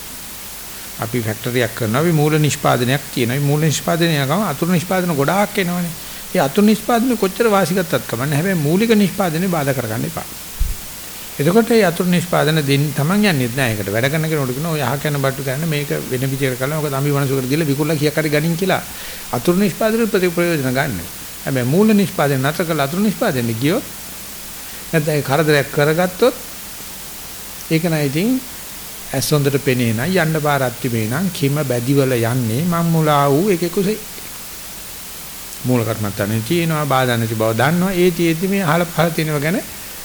A: අපි ෆැක්ටරියක් කරනවා අපි මූල නිෂ්පාදනයක් තියෙනවා. මූල නිෂ්පාදනය ගම අතුරු නිෂ්පාදන ගොඩාක් එනවනේ. ඒ අතුරු නිෂ්පාදනය කොච්චර වාසි ගත්තත් කමන්නේ හැබැයි මූලික නිෂ්පාදනේ බාධා කරගන්න එපා. එතකොට ඒ අතුරු නිෂ්පාදන දෙන්න තමන් යන්නේ නැහැ. ඒකට වැඩ කරන කෙනෙකුට කියන ඔය අහ කන බට්ටු ගන්න මේක වෙන විදිහකට කළා. මොකද අපි වනසුකට දීලා විකුණලා කියක් හරි ගනින් කියලා අතුරු නිෂ්පාදන ප්‍රතිප්‍රයෝජන ගන්න. හැබැයි මූල නිෂ්පාදනය නැතර කළ අතුරු නිෂ්පාදනය ගියොත් නැත්නම් ඒ කරදරයක් කරගත්තොත් ඒක නයි ඉතින් ඇස් හොඳට පෙනේ නම් යන්න පාරක් තිබේ නම් කිම බැදිවල යන්නේ මම් මුලා වූ එකෙකුසේ මූල කර්මත්තානේ තියෙනවා බාධා නැති බව දන්නවා ඒ තියෙද්දි මේ අහල පහල තියෙනවා ගැන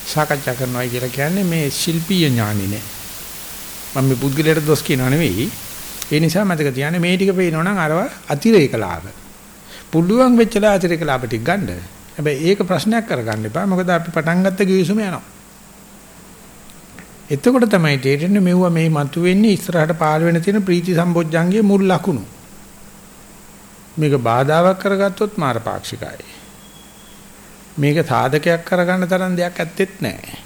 A: සාකච්ඡා කරනවා කියලා කියන්නේ මේ ශිල්පීය ඥානෙ නේ. මම මේ පුද්ගලයාට දොස් කියනවා නෙවෙයි. ඒ නිසා මතක තියාගන්න මේ ටික පේනවා නම් අරව අතිරේක ලාභ. පුළුවන් වෙච්චලා අතිරේක ලාභ ටික ගන්න. හැබැයි ඒක ප්‍රශ්නයක් කරගන්න එපා. මොකද අපි පටන් ගත්ත කිවිසුම යනවා. එතකොට තමයි තේරෙන්නේ මෙවුවා මේ මතුවෙන්නේ ඉස්සරහට පාල වෙන තියෙන ප්‍රීති සම්බොජ්ජංගයේ මුල් ලකුණු. මේක බාධාවක් කරගත්තොත් මාරපාක්ෂිකයි. මේක සාධකයක් කරගන්න තරම් දෙයක් ඇත්තෙත් නැහැ.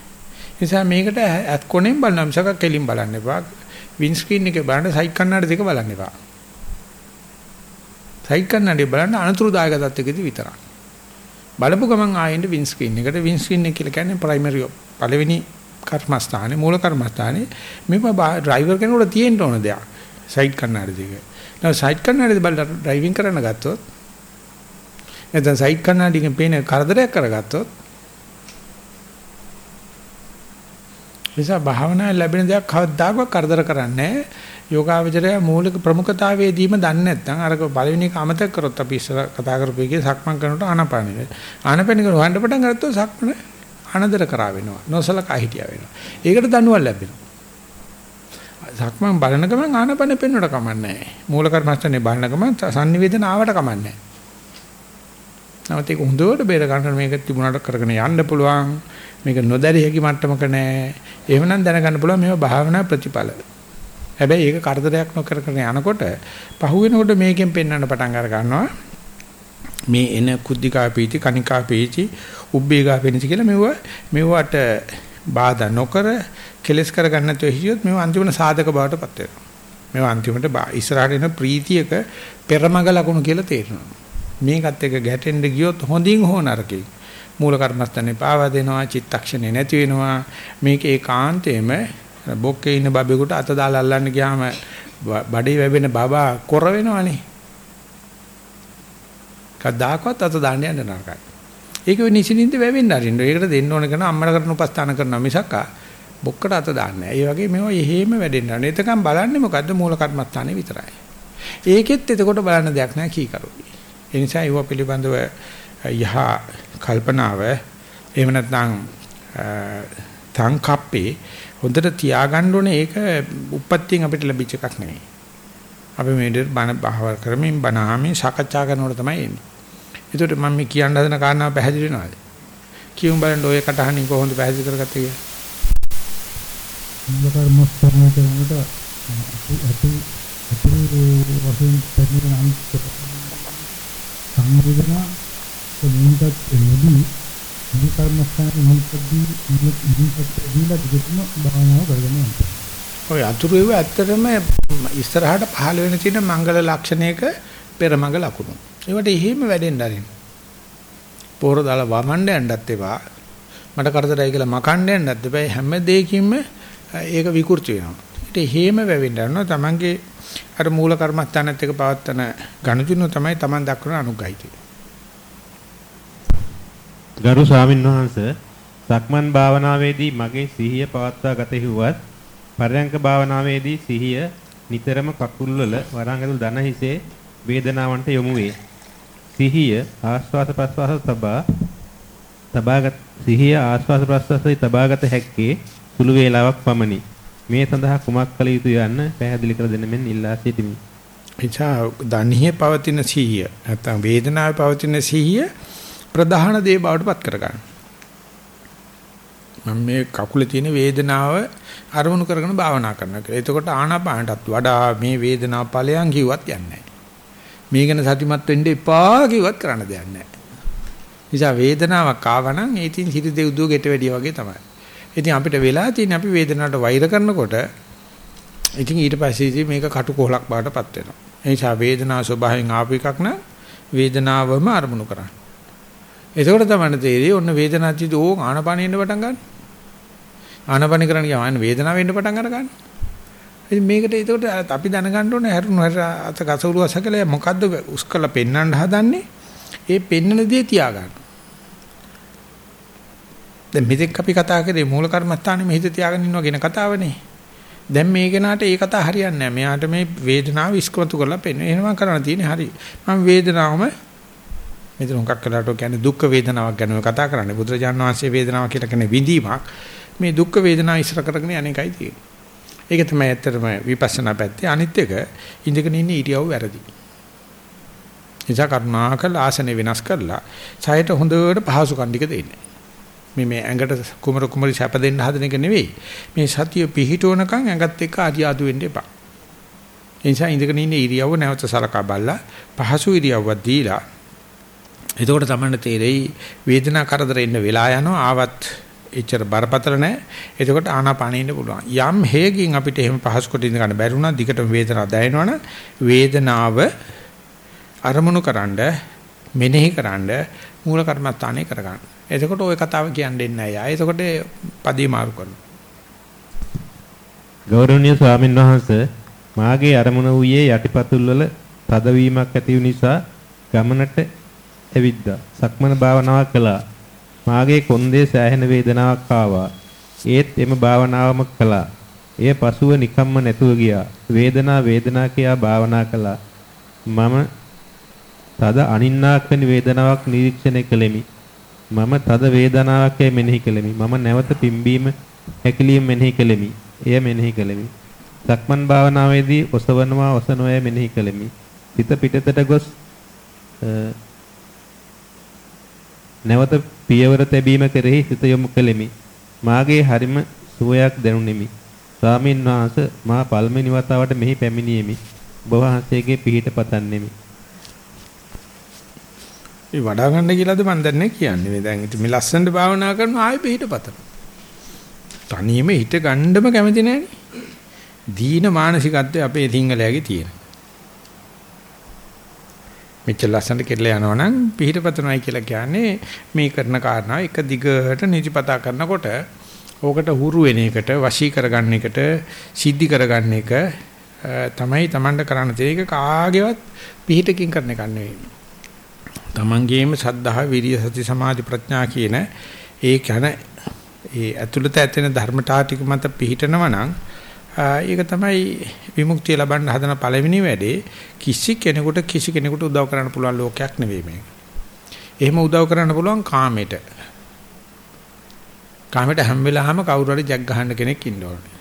A: නිසා මේකට ඇත් කොනෙන් බලන්න මිසක කෙලින් බලන්න එපා. වින් ස්ක්‍රීන් එකේ බලන්න සයිඩ් කන්නඩ දෙක බලන්න එපා. සයිඩ් කන්නඩිය බලන්න අනතුරුදායක තත්ත්වයකදී විතරයි. බලපු ගමන් ආයෙත් වින් ස්ක්‍රීන් එකට වින් ස්ක්‍රීන් එක කියලා කියන්නේ ප්‍රයිමරි පළවෙනි කර්මස්ථානේ මූල කර්මස්ථානේ මේක ඩ්‍රයිවර් කෙනෙකුට තියෙන්න ඕන දෙයක්. සයිඩ් කන්නඩි දෙක. now සයිඩ් කන්නඩි බලලා ඩ්‍රයිවිං කරන්න ගත්තොත් නැත්නම් සයිඩ් කන්නඩියකින් පේන කරදරයක් කරගත්තොත් නිසා භාවනාවේ ලැබෙන දේක් කවදාකවත් කරදර කරන්නේ යෝගාවචරය මූලික ප්‍රමුඛතාවයේදීම දන්නේ නැත්නම් අර පළවෙනි එක අමතක කරොත් අපි ඉස්සර කතා කරපු එකේ සක්මන් කරනකොට ආනපානෙ. ආනපානෙ කරන හොයන්න පටන් ගත්තොත් සක්මන අනදර කරා වෙනවා. නොසලකා හිටියා වෙනවා. ඒකට දනුවල් ලැබෙනවා. සක්මන් බලන ගමන් ආනපානෙ පෙන්වන්න කමන්නේ නැහැ. මූල කර්මස්ථානේ බලන ගමන් sannivedana ආවට කමන්නේ නැහැ. නමුත් ඒක හොඳට බේර ගන්න මේක තිබුණාට කරගෙන යන්න පුළුවන්. මේක නොදැරිය හැකි මට්ටමක නෑ. එහෙමනම් දැනගන්න පුළුවන් මේවා භාවනා ප්‍රතිඵල. හැබැයි ඒක කරදරයක් නොකර කරගෙන යනකොට පහුවෙනකොට මේකෙන් පෙන්වන්න පටන් අර ගන්නවා. මේ එන කුද්ධිකා පීති කනිකා පීති උබ්බේගා පීති කියලා මෙව මෙවට බාධා නොකර කෙලස් කරගන්න නැතුව හිටියොත් මේව අන්තිමට සාධක බවට පත් වෙනවා. මේව අන්තිමට ඉස්සරහට එන ප්‍රීතියක පෙරමග ලකුණු කියලා තේරෙනවා. මේකත් එක්ක ගැටෙන්න ගියොත් හොඳින් හෝ නරකින් මූල කර්මස්තනේ පාවා දෙනවා චිත්තක්ෂණේ නැති වෙනවා. මේක ඒකාන්තයෙන්ම බොක්කේ ඉන්න බබෙකුට අත දාලා අල්ලන්න ගියාම බඩේ වැවෙන බබා කොර වෙනවනේ. කද්දාකවත් අත දාන්න යන්න නරකයි. ඒක වෙ නිසින්ින්ද වැවෙන්න අරින්න. ඒකට දෙන්න ඕන කරන අම්මලා කරන උපස්ථාන කරනවා මිසක් බොක්කට අත දාන්නේ නැහැ. ඒ වගේ මේවා එහෙම වැඩෙන්න ඕනේ. එතකන් බලන්නේ මොකද්ද මූල කර්මස්ථානේ විතරයි. ඒකෙත් එතකොට බලන්න දෙයක් නැහැ කීකරුයි ඒ නිසා ඒව පිළිබඳව යහ කල්පනාව එහෙම නැත්නම් තංකප්පේ හොඳට තියාගන්න ඕනේ ඒක උප්පත්තියෙන් අපිට ලැබිච්ච එකක් නෙවෙයි. අපි මේ විදිහට බණ බහවල් කරමින් බණාමේ සාකච්ඡා කරනකොට තමයි එන්නේ. ඒකට මම මේ කියන්න හදන කාරණාව පැහැදිලි වෙනවද? කියමු බලන්න ඔය කටහනින් කොහොමද පැහැදිලි කරගත්තේ කියලා.
D: කර්මස්තරණ කරනකොට අතු අතු වශයෙන් පැමිණෙන අනිත් සංවේදනා මොනකත් එන්නදී මේ කර්මස්ථානේ මොනකදී ඉනිපත් දීලා දිගටම භාවනාව කරගෙන යනවා.
A: ඔය අතුරු ඒව ඇත්තටම ඉස්සරහට පහළ වෙන තියෙන මංගල ලක්ෂණයක පෙරමඟ ලකුණු. ඒවට එහෙම වැඩෙන්න ආරින්. පොර දාලා වමණ්ඩ යන්නත් එපා. මට කරදරයි කියලා මකණ්ඩ යන්නත් එපා. හැම දෙයකින්ම ඒක විකෘති වෙනවා. ඒත් එහෙම වෙවෙන්න යනවා. Tamange අර මූල කර්මස්ථානත් එක්ක පවත්තන ගණතුන තමයි Taman දක්වන අනුග්‍රහිතය.
B: ගරු ස්වාමින් වහන්සේ සක්මන් භාවනාවේදී මගේ සිහිය පවත්වා ගත හිුවත් පරයන්ක භාවනාවේදී සිහිය නිතරම කකුල්වල වරංගල දන හිසේ වේදනාවන්ට යොමු වේ. සිහිය ආස්වාස ප්‍රස්වාස තබා තබාගත සිහිය ආස්වාස ප්‍රස්වාසයේ තබාගත හැක්කේ සුළු වේලාවක් පමණි. මේ සඳහා කුමක් කළ යුතු යන්න පැහැදිලි කර දෙන්න මෙන් ඉල්ලා සිටිමි.
A: එචා දණිහේ පවතින සිහිය නැත්නම් වේදනාවේ පවතින සිහිය ප්‍රධාන දේ බවට පත් කරගන්න. මම මේ කකුලේ තියෙන වේදනාව අරමුණු කරගෙන භාවනා කරනවා කියලා. එතකොට ආනාපානටත් වඩා මේ වේදනාව ඵලයන් කිව්වත් යන්නේ නැහැ. මේ ගැන සතිමත් වෙන්න එපා කිව්වත් කරන්න දෙයක් නැහැ. නිසා වේදනාවක් ආවනම් ඒ තින් හිරි දෙව්දුව ගෙට වැඩිය වගේ තමයි. ඉතින් අපිට වෙලා තියෙන අපි වේදනාවට වෛර කරනකොට ඉතින් ඊට පස්සේ මේක කටුකොහලක් බාටපත් වෙනවා. ඒ නිසා වේදනාව ස්වභාවයෙන් ආපු එකක් නම් වේදනාවම අරමුණු කරන්න. එතකොට තමයි තේරෙන්නේ ඔන්න වේදනාච්චිද ඕ ආනපන එන්න පටන් ගන්න. ආනපන කරන්න ගියාම වේදනාව එන්න පටන් අර ගන්න. ඉතින් මේකට එතකොට අපි දැනගන්න ඕනේ හැරුණු හැර අත කසවුරු අසකල මොකද්ද උස්කලා පෙන්වන්න හදන්නේ? ඒ පෙන්නන දේ තියාගන්න. දැන් මෙතෙක් අපි කතා කරේ මූල කර්මස්ථානේ මෙහිත තියාගෙන ඉන්නවා කියන කතාවනේ. දැන් මේ කෙනාට ඒ කතාව හරියන්නේ නැහැ. මෙයාට මේ වේදනාව ඉස්කරතු කරලා පෙන්වන්න. එහෙනම් කරන්න තියෙන්නේ හරි. මම වේදනාවම මෙතන හුඟක් කලකට කියන්නේ දුක් වේදනාවක් ගැන කතා කරන්නේ. බුදුරජාණන් වහන්සේ වේදනාව කියලා කියන්නේ විඳීමක්. මේ දුක් වේදනාව ඉස්සර කරගෙන යන එකයි තියෙන්නේ. ඒක තමයි ඇත්තටම විපස්සනා පැත්තේ. අනිත් එක ඉඳගෙන ඉන්න ඉරියව් වැරදි. නිසා කරුණාකර ආසනේ වෙනස් කරලා සායට හොඳට පහසු කණ්ඩික දෙන්නේ. මේ මේ ඇඟට කුමර කුමරි සැප දෙන්න හදන එක නෙවෙයි. මේ සතිය පිහිටවනකන් ඇඟත් එක්ක ආදියාදු වෙන්න එපා. ඒ නිසා ඉඳගෙන ඉන්න ඉරියව්ව නැවත සලකා බලලා පහසු ඉරියව්වක් දීලා එතකොට තමයි තේරෙයි වේදනා කරදර ඉන්න වෙලා යනවා ආවත් එච්චර බරපතල නැහැ. එතකොට ආනාපානෙ ඉන්න පුළුවන්. යම් හේකින් අපිට එහෙම පහසු කොට ඉඳ ගන්න බැරි වුණා දිගට වේදනාව දැනෙනවනම් වේදනාව අරමුණු කරන්ඩ මෙනෙහි කරන්ඩ මූල කර්මස්ථානේ කරගන්න. එතකොට ওই කතාව කියන්නේ නැහැ. ආයෙ එතකොට පදී මාරු කරනවා.
B: ගෞරවනීය ස්වාමින් වහන්සේ මාගේ අරමුණ වූයේ යටිපතුල් වල තදවීමක් ඇති වූ නිසා ගමනට ඇවිද්දා. සක්මන භාවනාවක් කළා. මාගේ කොන්දේ සෑහෙන වේදනාවක් ආවා. ඒත් එම භාවනාවම කළා. එය පසුව නිකම්ම නැතුව ගියා. වේදනා වේදනා කියා භාවනා කළා. මම තද අනින්නාක් වැනි වේදනාවක් නිරීක්ෂණය කළෙමි. මම තද වේදනාවක් යයි මෙනෙහි කළෙමි. මම නැවත පිම්බීම හැකිලිම මෙනෙහි කළෙමි. එය මෙනෙහි කළෙමි. සක්මන් භාවනාවේදී ඔසවනවා ඔසනවා මෙනෙහි කළෙමි. හිත පිටතට ගොස් නැවත පියවර තැබීම කෙරෙහි සිත යොමු කළෙමි. මාගේ හරිම සුවයක් දැනුනිමි. ස්වාමින් වහන්සේ මා පල්මෙනි වතාවට මෙහි පැමිණියෙමි. ඔබ වහන්සේගේ පිහිට පතන්නෙමි.
A: ඒ වඩා ගන්න කියලාද මන් දන්නේ කියන්නේ. මේ දැන් ඉතින් මේ ලස්සනට භාවනා කරනවා ආයෙ පිහිට පතන. තනියම හිට ගන්නම කැමති නෑනේ. දීන මානසිකත්වය අපේ සිංහලයේ තියෙන. මෙච්චර ලස්සනට කෙරලා යනවනම් පිහිට පතනයි කියලා කියන්නේ මේ කරන කාරණා එක දිගට නිතිපතා කරනකොට ඕකට හුරු වෙන එකට වශී කරගන්න එකට සිද්ධි කරගන්න එක තමයි Tamanට කරන්න තියෙන එක කාගේවත් පිහිටකින් කරන එක නෙවෙයි. Tamanගේම සද්ධා විරිය සති සමාධි ප්‍රඥා කියන ඒ කන ඒ ඇතුළත ඇතෙන ධර්මතා ටික මත පිහිටනවා නම් ඒක තමයි විමුක්තිය ලබන්න හදන පළවෙනි වැඩේ කිසි කෙනෙකුට කිසි කෙනෙකුට උදව් කරන්න පුළුවන් ලෝකයක් නෙවෙයි මේක. එහෙම උදව් කරන්න පුළුවන් කාමයට. කාමයට හැම වෙලාවෙම කවුරු හරි ජග් ගහන්න කෙනෙක් ඉන්න ඕනේ.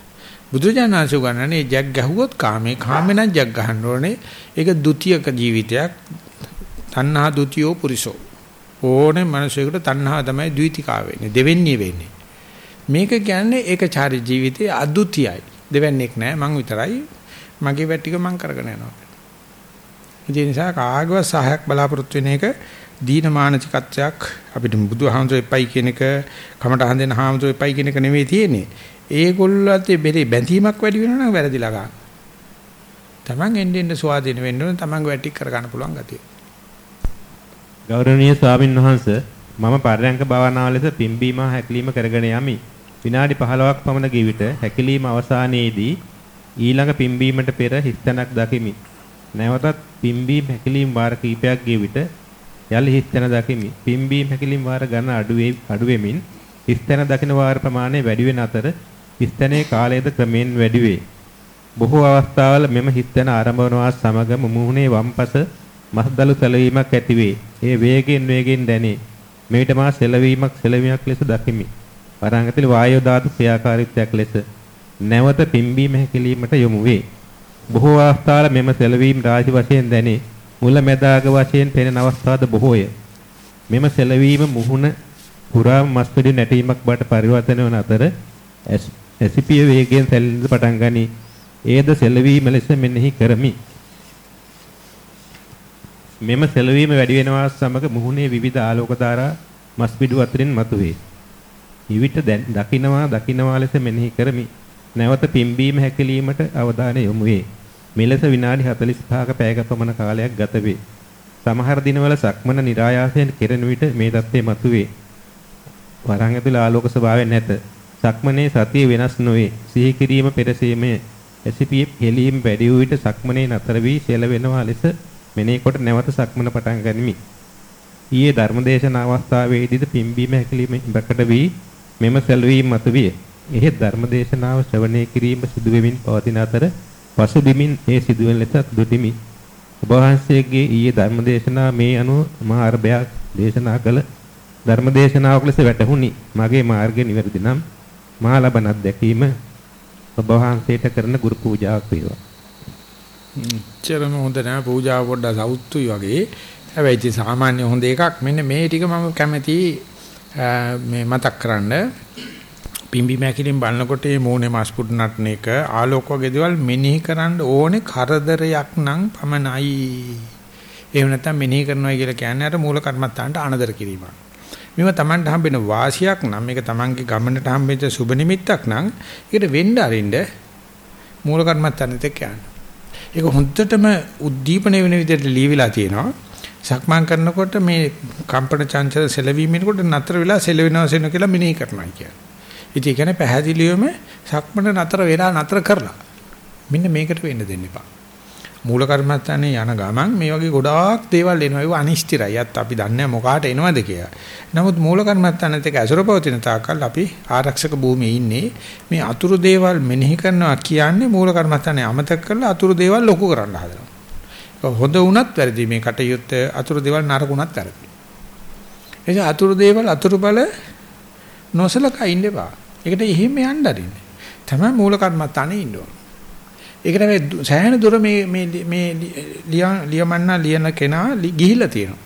A: බුදුජානනාංශ ගන්නනේ ජග් ගැහුවොත් කාමේ කාමේ නම් ජග් ගහන්න ඕනේ. ඒක ဒ ුතියක ජීවිතයක්. තණ්හා ဒ ුතියෝ පුරිසෝ. ඕනේ මිනිසෙකුට තණ්හා තමයි ද්විතිකා වෙන්නේ. දෙවෙන්නේ වෙන්නේ. මේක කියන්නේ ඒකචාරී ජීවිතයේ අද්විතීයයි. දෙවන්නේක් නෑ මං විතරයි. මගේ වැට ටික මං කරගෙන යනවා. ඒ නිසා කාගවත් සහයක් බලාපොරොත්තු වෙන එක දීන මානසිකත්වයක් අපිට බුදුහාමුදුරේ එපයි කියන එක කමට හඳෙන හාමුදුරේ එපයි කියන එක නෙවෙයි තියෙන්නේ. ඒගොල්ලන්ට බෙරේ බැඳීමක් වැඩි වෙනවා නම් වැරදිලා ගන්න. Taman එන්නේ එන්නේ ස්වාධීන වෙන්න ඕන Taman වැටි කර ගන්න පුළුවන් ගතිය.
B: ගෞරවනීය ස්වාමින් වහන්සේ මම පරයන්ක භාවනාව ලෙස පිම්බීම හැකිලිම කරගෙන යමි. විනාඩි 15ක් පමණ ගිය විට හැකිලිම අවසානයේදී ඊළඟ පිම්බීමට පෙර හිස්තැනක් දකිමි. නැවතත් පිම්බීම හැකිලිම වාර කිහිපයක් ගිය විට යලි හිස්තැන දකිමි. පිම්බීම හැකිලිම වාර ගණන අඩු අඩු වෙමින් හිස්තැන දකින වාර ප්‍රමාණය වැඩි වෙන අතර හිස්තැනේ කාලයද ක්‍රමෙන් වැඩි වේ. බොහෝ අවස්ථාවල මෙම හිස්තැන ආරම්භවනවා සමග මුහුණේ වම්පස මස්දලු සැලවීමක් ඇතිවේ. ඒ වේගෙන් වේගෙන් දැනේ. මෙවිට මා සැලවීමක් සැලවීමක් ලෙස දකිමි. වරාංගතල වායෝ ධාතු ක්‍රියාකාරීත්වයක් ලෙස නැවත පිම්බීම හැකිලීමට යොමු වේ. බොහෝ අවස්ථාවල මෙම සැලවීම රාජි වශයෙන් දැනේ. මුල මැදාග වශයෙන් පෙනෙන අවස්ථාද බොහෝය. මෙම සැලවීම මුහුණ පුරා මස්පිඩු නැටීමක් බවට පරිවර්තන වන අතර ඇසිපිය වේගයෙන් සැලෙන්න පටන් ගනී. ඒද සැලවීම ලෙස මෙනෙහි කරමි. මෙම සෙලවීම වැඩි වෙනවා සමග මුහුණේ විවිධ ආලෝක ධාරා මස් පිඩු අතරින් මතුවේ. ඊවිත දැන් දකින්නවා දකින්නවා ලෙස මෙනෙහි කරමි. නැවත පිම්බීම හැකිලීමට අවධානය යොමු වේ. මෙලෙස විනාඩි 45ක පැයක පමණ කාලයක් ගත වේ. සමහර දිනවල සක්මන નિરાයාසයෙන් කෙරෙන විට මේ தත්ත්වය මතුවේ. වරන් ඇතුළ ආලෝක ස්වභාවය නැත. සක්මනේ සතිය වෙනස් නොවේ. සිහි කිරීම පෙරසීමේ එසිපී හෙලීම් වැඩි වූ විට සක්මනේ නතර වී සෙලවෙනවා ලෙස මෙනෙහි කොට නැවත සක්මන පටන් ගනිමි. ඊයේ ධර්මදේශන අවස්ථාවේදීද පිම්බීම හැකිලිම ඉබකට වී මෙම සැලවීම මතුවිය. එහෙත් ධර්මදේශනාව ශ්‍රවණය කිරීම සිදු වෙමින් පවතින අතර පසුබිමින් ඒ සිදුවෙන ලෙස දුටිමි. ඔබ වහන්සේගේ ඊයේ ධර්මදේශනා මේ අනුව මා අරබයක් දේශනා කළ ධර්මදේශනාවක් ලෙස වැටහුණි. මගේ මාර්ගය නිවැරදි නම් මා ලබන අත්දැකීම ඔබ වහන්සේට කරන ගුරු පූජාවක් වේවා.
A: චරම හොඳ නෑ පූජාව පොඩ්ඩක් සෞතුයි වගේ. හැබැයි ඉතින් සාමාන්‍ය හොඳ එකක්. මෙන්න මේ ටික මම කැමති මේ මතක් කරන්න. පිම්බි මැකිලින් බලනකොට මේ මෝනේ මාස් පුඩ නටන එක ආලෝක වගේ දේවල් මෙනෙහි කරන්න ඕනේ කරදරයක් නම් පමණයි. එහෙම නැත්නම් මෙනෙහි කරනවා කියලා කියන්නේ අර මූල කර්මත්තාන්ට අනදර කිරීමක්. මේව Tamanට හම්බෙන වාසියක් නම් මේක Tamanගේ ගමනට හම්බෙච්ච සුබ නිමිත්තක් නම් ඒකට වෙන්න අරින්න මූල කර්මත්තාන්ට කියන්නේ. ඒක හොඳටම උද්දීපන වෙන විදිහට ලියවිලා තියෙනවා. සක්මන් කරනකොට මේ කම්පන චංචල සෙලවීමෙනකොට නතර වෙලා සෙලවෙනවා සෙන කියලා මෙනෙහි කරනවා කියන්නේ. ඉතින් ඒ කියන්නේ පැහැදිලිවම සක්මන නතර වෙලා නතර කරලා. මෙන්න මේකට වෙන්න දෙන්න එපා. මූල කර්මස්ථානේ යන ගමන් මේ වගේ ගොඩාක් දේවල් එනවා. ඒව අනිශ්චිතයි. යත් අපි දන්නේ මොකාට එනවද කියලා. නමුත් මූල කර්මස්ථානෙත් එක්ක අසුරපවතින තාකල් අපි ආරක්ෂක භූමියේ ඉන්නේ. මේ අතුරු දේවල් මෙනෙහි කරනවා කියන්නේ මූල කර්මස්ථානේ අමතක කරලා අතුරු දේවල් ලොකු කරන්න හදනවා. හොඳ වුණත් වැරදි මේ කටයුත්ත අතුරු දේවල් නරකුණත් වැරදි. එනිසා අතුරු දේවල් අතුරු බල නොසලකා ඉන්න එපා. ඒකට එහෙම යන්න අරින්න. තමයි මූල කර්මස්ථානේ ඉන්න ඕන. ඒකට මේ සෑහෙන දුර මේ මේ මේ ලියමන්නා ලියන කෙනා ගිහිල්ලා තියෙනවා.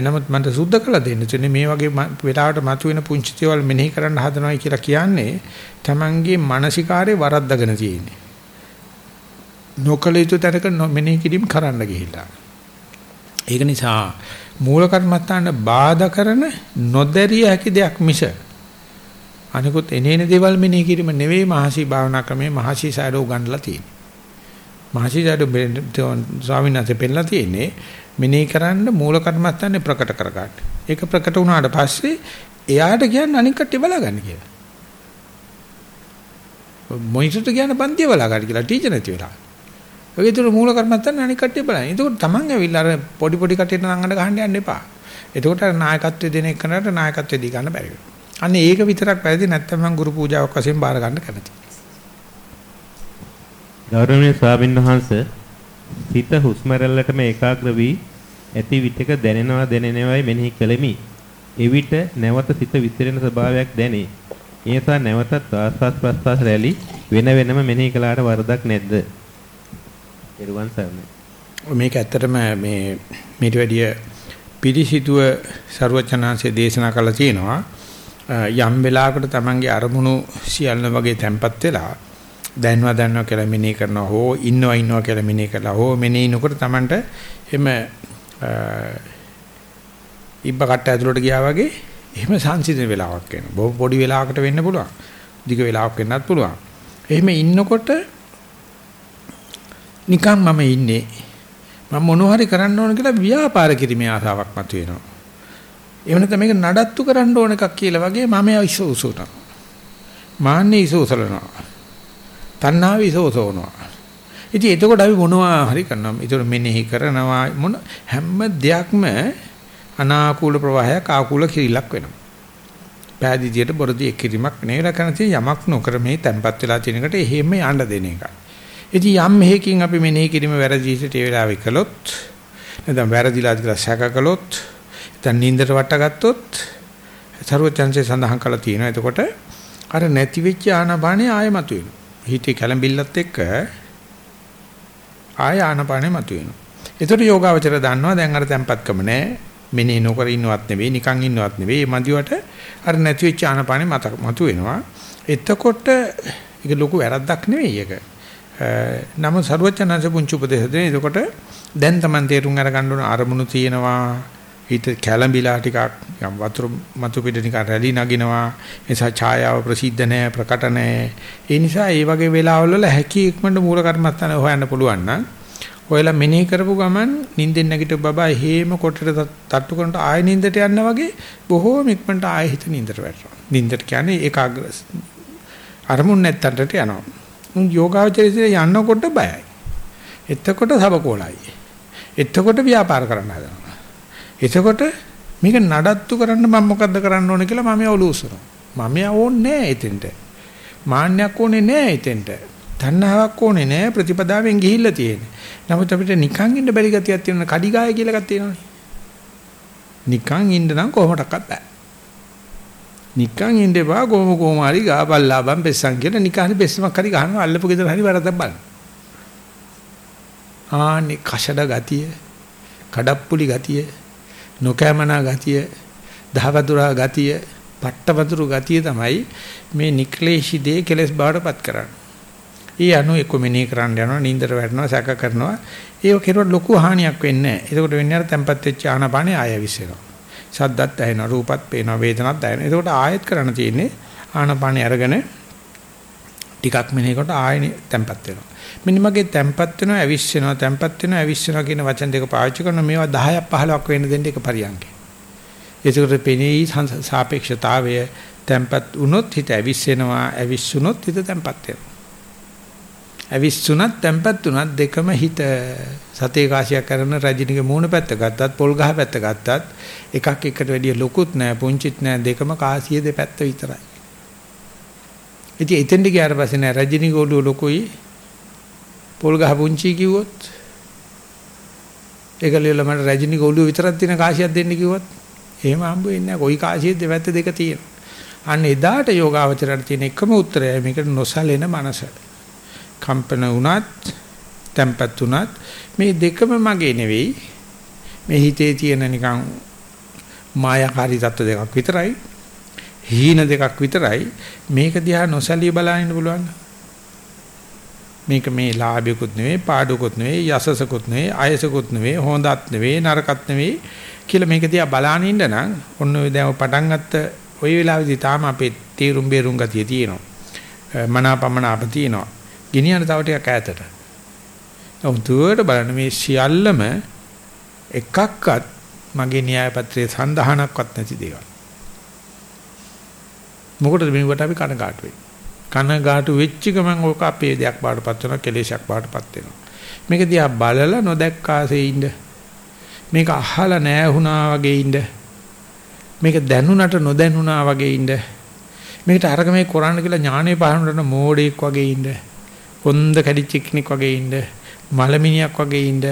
A: නමුත් මන්ට සුද්ධ කළ දෙන්න තුනේ මේ වගේ වෙලාවට මතුවෙන පුංචි දේවල් මෙනෙහි කරන්න හදනවයි කියලා කියන්නේ Tamange මානසිකාරේ වරද්දගෙන තියෙන්නේ. නොකල යුතු තැනක මෙනෙහි කිරීම කරන්න ගිහිල්ලා. ඒක නිසා මූල කර්මත්තාන්න බාධා කරන නොදැරිය හැකි දෙයක් මිස අනිකුත් එනේන දේවල් මෙනෙහි කිරීම නෙවෙයි මහසි භාවනා ක්‍රමයේ මහසි සයඩෝ උගන්ලා තියෙන්නේ. මහසි සයඩෝ ස්වාමීන් වහන්සේ පෙන්නලා තියෙන්නේ මෙනෙහි කරන්න මූල කර්මස්ථානේ ප්‍රකට කරගන්න. ඒක ප්‍රකට වුණාට පස්සේ එයාට කියන්නේ අනික් කට්ටිය බලාගන්න කියලා. මොනිටරට කියන පන්තිය බලාගන්න කියලා ටීචර් නැති වෙලා. ඔය විතර මූල කර්මස්ථානේ අනික් කට්ටිය බලන්නේ. එතකොට Taman ඇවිල්ලා අර පොඩි පොඩි කට්ටියට නංගන්න ගහන්න යන්න එපා. එතකොට අර නායකත්වයේ දෙන එකනට නායකත්වයේ දී ගන්න බැරි වෙනවා. අන්න ඒක විතරක් වැරදි නැත්නම් මම ගුරු පූජාවක් වශයෙන් බාර ගන්න කැමතියි.
B: ගෞරවනීය ස්වාමීන් වහන්සේ සිත හුස්ම රැල්ලටම ඒකාග්‍ර වී ඇති විටක දැනෙනවා දැනෙනවයි මෙනෙහි කළෙමි. එවිට නැවත සිත විසිරෙන ස්වභාවයක් දැනේ. ඒ නිසා නැවතත් ආස්වාස් ප්‍රස්වාස් රැලි වෙන වෙනම මෙනෙහි කළාට වරදක් නැද්ද? එරුවන් සරණයි.
A: මේක ඇත්තටම මේ මීට වැඩිය පිළිසිතුව ਸਰවචනාංශයේ දේශනා කළා තියෙනවා. යම් වෙලාවකට Tamange අරමුණු සියල්ල වගේ තැම්පත් වෙලා දැන්වා දැන්වා කියලා මෙනෙහි කරනවා හෝ ඉන්නවා ඉන්නවා කියලා මෙනෙහි කරලා හෝ මෙනෙහි නොකර Tamanට එම ඉබ්බ කට්ට ඇතුළට ගියා වගේ එහෙම සංසිඳන වෙලාවක් වෙනවා. බොහොම පොඩි වෙලාවකට වෙන්න පුළුවන්. දිග වෙලාවක් වෙන්නත් පුළුවන්. එහෙම ඉන්නකොට නිකන් මම ඉන්නේ. මම මොනවා හරි කරන්න ඕන කියලා ව්‍යාපාර කිරීමේ ආසාවක් මතුවෙනවා. එහෙම නැත්නම් මේක නඩත්තු කරන්න ඕන එකක් කියලා වගේ මම ඉස උසුනවා. මාන්නේ ඉස උසලනවා. තණ්හාව ඉස උසවනවා. ඉතින් එතකොට අපි මොනවා හරි කරනවා. ඒතර මෙනෙහි කරනවා මොන හැම දෙයක්ම අනාකූල ප්‍රවාහයක් ආකූල කිරිලක් වෙනවා. පෑදීදියට බොරදී එක්කිරීමක් නෙවෙයි කරන තියෙන යමක් නොකර මේ තැම්පත් වෙලා තියෙන එකට එහෙම යන්න දෙන එක. ඉතින් යම් මෙහෙකින් අපි මෙනෙහි කිරීම වැරදිට ඒ වෙලාවේ කළොත් නැත්නම් වැරදිලා කියලා සැක කළොත් දැන් නින්දට වටගත්තොත් ਸਰවඥන්සේ සඳහන් කළා තියෙනවා. එතකොට අර නැති වෙච්ච ආනපානේ ආයෙ මතුවෙනවා. හිතේ කැළඹිල්ලත් එක්ක ආය ආනපානේ මතුවෙනවා. ඒතර යෝගාවචර දන්නවා දැන් අර tempatකම නෑ. මෙනේ නොකර ඉන්නවත් නෙවෙයි නිකන් ඉන්නවත් නෙවෙයි. මදිවට අර නැති වෙච්ච ආනපානේ මතුවෙනවා. එතකොට ඒක ලොකු වැරද්දක් නෙවෙයි ඒක. නම ਸਰවචනංශ පුංචි උපදේශ දෙන. එතකොට දැන් Taman තේරුම් අරගන්න ඕන අරමුණු තියෙනවා. හිත කැළඹිලා ටිකක් යම් වතුර මතු පිට නිකන් රැලි නගිනවා. නිසා ඡායාව ප්‍රසිද්ධ නැහැ ප්‍රකට නැහැ. ඒ නිසා මේ වගේ වෙලාවල් වල හැකි ඉක්මනට මූල කර්මස්ථාන හොයන්න පුළුවන් නම් ඔයලා මෙනෙහි කරපු ගමන් නිින්දෙන් නැගිට බබා හේම කොටට තට්ටු කරනට ආය නිින්දට යන්න වගේ බොහෝම ඉක්මනට ආය හිත නිින්දට වැටෙනවා. නිින්දට කියන්නේ ඒකාග්‍ර අරමුණ නැත්තට යනවා. උන් යෝගාවචරයේ යන්නකොට බයයි. එතකොට සබකෝලයි. එතකොට ව්‍යාපාර කරන්න හදනවා. එතකොට මේක නඩත්තු කරන්න මම මොකද්ද කරන්න ඕන කියලා මම ඔලූසනවා. මම ඕනේ නෑ එතෙන්ට. මාන්නයක් ඕනේ නෑ එතෙන්ට. තණ්හාවක් ඕනේ නෑ ප්‍රතිපදාවෙන් ගිහිල්ලා තියෙන්නේ. නමුත් අපිට නිකන් ඉන්න බැරි ගතියක් තියෙනවා කඩිගාය කියලා එකක් තියෙනවානේ. නිකන් ඉන්න නම් කොහොමඩක්වත් බෑ. නිකන් ඉන්න එපා කොහොම කොහොම හරි ගාපල්ලාබම් බෙස්සන් කියලා නිකන් හරි බෙස්සමක් හරි ගහනවා අල්ලපු ගෙදර හරි වරදක් බලන්න. ආනි කෂඩ ගතිය, කඩප්පුලි ගතිය නොකෑමනා ගතිය, දහවතුරා ගතිය, පට්ටවතුරු ගතිය තමයි මේ නික්ලේශී දේ කෙලස් බාටපත් කරන්නේ. ඊ අනු එක්ක මෙනේ කරන්න යනවා, නින්දට වැටෙනවා, සැක කරනවා. ඒක කෙරුවට ලොකු හානියක් වෙන්නේ නැහැ. ඒකට වෙන්නේ අර tempat වෙච්ච ආනපානේ ආය විශ්සෙනවා. සද්දත් ඇහෙනවා, රූපත් පේනවා, වේදනත් දැනෙනවා. ඒකට ආයෙත් කරන්න තියෙන්නේ ආනපානේ අරගෙන ටිකක් මෙනෙහිකොට ආයෙ තැම්පත් වෙනවා. මෙන්න මගේ තැම්පත් වෙනවා ඇවිස්සෙනවා තැම්පත් වෙනවා ඇවිස්සෙනවා කියන වචන දෙක පාවිච්චි කරන මේවා 10ක් 15ක් වෙන්න දෙන්න එක පරියන්කේ. ඒකට පෙනී සාපේක්ෂතාවය තැම්පත් වුණොත් හිත ඇවිස්සෙනවා ඇවිස්සුනොත් හිත තැම්පත් වෙනවා. ඇවිස්සුනත් තැම්පත් වුණත් දෙකම හිත සතේ කාසියක් කරන රජිනිගේ මූණ පැත්ත ගත්තත් පොල් ගහ පැත්ත ගත්තත් එකක් එකට වැඩිය ලොකුත් නෑ පුංචිත් නෑ දෙකම කාසිය දෙපැත්ත විතරයි. ඉතින් එතෙන්ට ගියාට පස්සේ නෑ රජිනී ගෝලුව ලොකුයි පොල් ගහ පුංචි කිව්වොත් ඒකලියල මට රජිනී ගෝලුව විතරක් දෙන කාසියක් දෙන්න කිව්වත් එහෙම හම්බ වෙන්නේ නෑ කොයි කාසියෙද දෙපැත්ත දෙක තියෙනවා අන්න එදාට යෝගාවචරයට තියෙන එකම උත්තරය මේකට නොසලෙන මනස. කම්පන වුණත්, තැම්පත් වුණත් මේ දෙකම මගේ නෙවෙයි. මේ හිතේ තියෙන නිකන් මායාකාරී தত্ত্ব දෙකක් විතරයි. හීන දෙකක් විතරයි. මේක දිහා නොසලිය බලන්න පුළුවන්. මේක මේ ලාභයකුත් නෙවෙයි, පාඩුකුත් නෙවෙයි, යසසකුත් නෙවෙයි, අයසකුත් නෙවෙයි, හොඳත් නෙවෙයි, නරකත් නෙවෙයි කියලා මේක දිහා බලාගෙන ඉන්න නම් ඔන්න ඔය දැන් පටන් ගත්ත ওই වෙලාවේදී තාම අපේ තීරුම් බේරුම් ගතිය තියෙනවා. මනාපමනාප තියෙනවා. ගිනියන තව ටිකක් ඈතට. උන්තුවට බලන්න මේ සියල්ලම එකක්වත් මගේ න්‍යාය පත්‍රයේ සඳහනක්වත් නැති දේවල්. මොකටද මේකට අපි කනගාටු වෙන්නේ? කනගාටු වෙච්ච ගමන් ඕක අපේ දෙයක් බාටපත් වෙනවා කෙලේශයක් බාටපත් වෙනවා. මේක දිහා බලලා නොදැක්කාසේ ඉන්න. මේක අහලා නැහැ වුණා වගේ ඉන්න. මේක දැනුණට නොදැනුණා වගේ ඉන්න. මේකට අරග මේ කරන්න කියලා ඥානෙ පහරනට මෝඩෙක් වගේ ඉන්න. කොන්ද කැඩිච්ච කෙනෙක් වගේ ඉන්න. මලමිනියක් වගේ ඉන්න.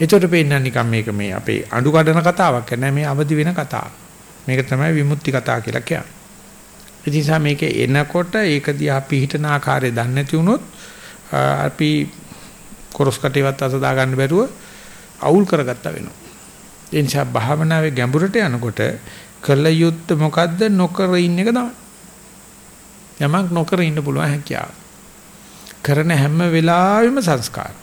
A: එතකොට පේන්න නිකන් මේක මේ අපේ අඬු කඩන කතාවක් නෑ මේ අවදි වෙන කතාවක්. මේක තමයි විමුක්ති කතාව කියලා කියන්නේ. ඒ නිසා මේක එනකොට ඒක දිහා පිහිටන ආකාරය දන්නේ නැති වුණොත් අපි කොරස් කටේවත් අත දා ගන්න බැරුව අවුල් කරගත්තා වෙනවා. ඒ නිසා භාවනාවේ ගැඹුරට යනකොට කළ යුත්තේ මොකද්ද නොකර ඉන්න එක තමයි. යමක් නොකර ඉන්න පුළුවන් හැකියාව. කරන හැම වෙලාවෙම සංස්කාර.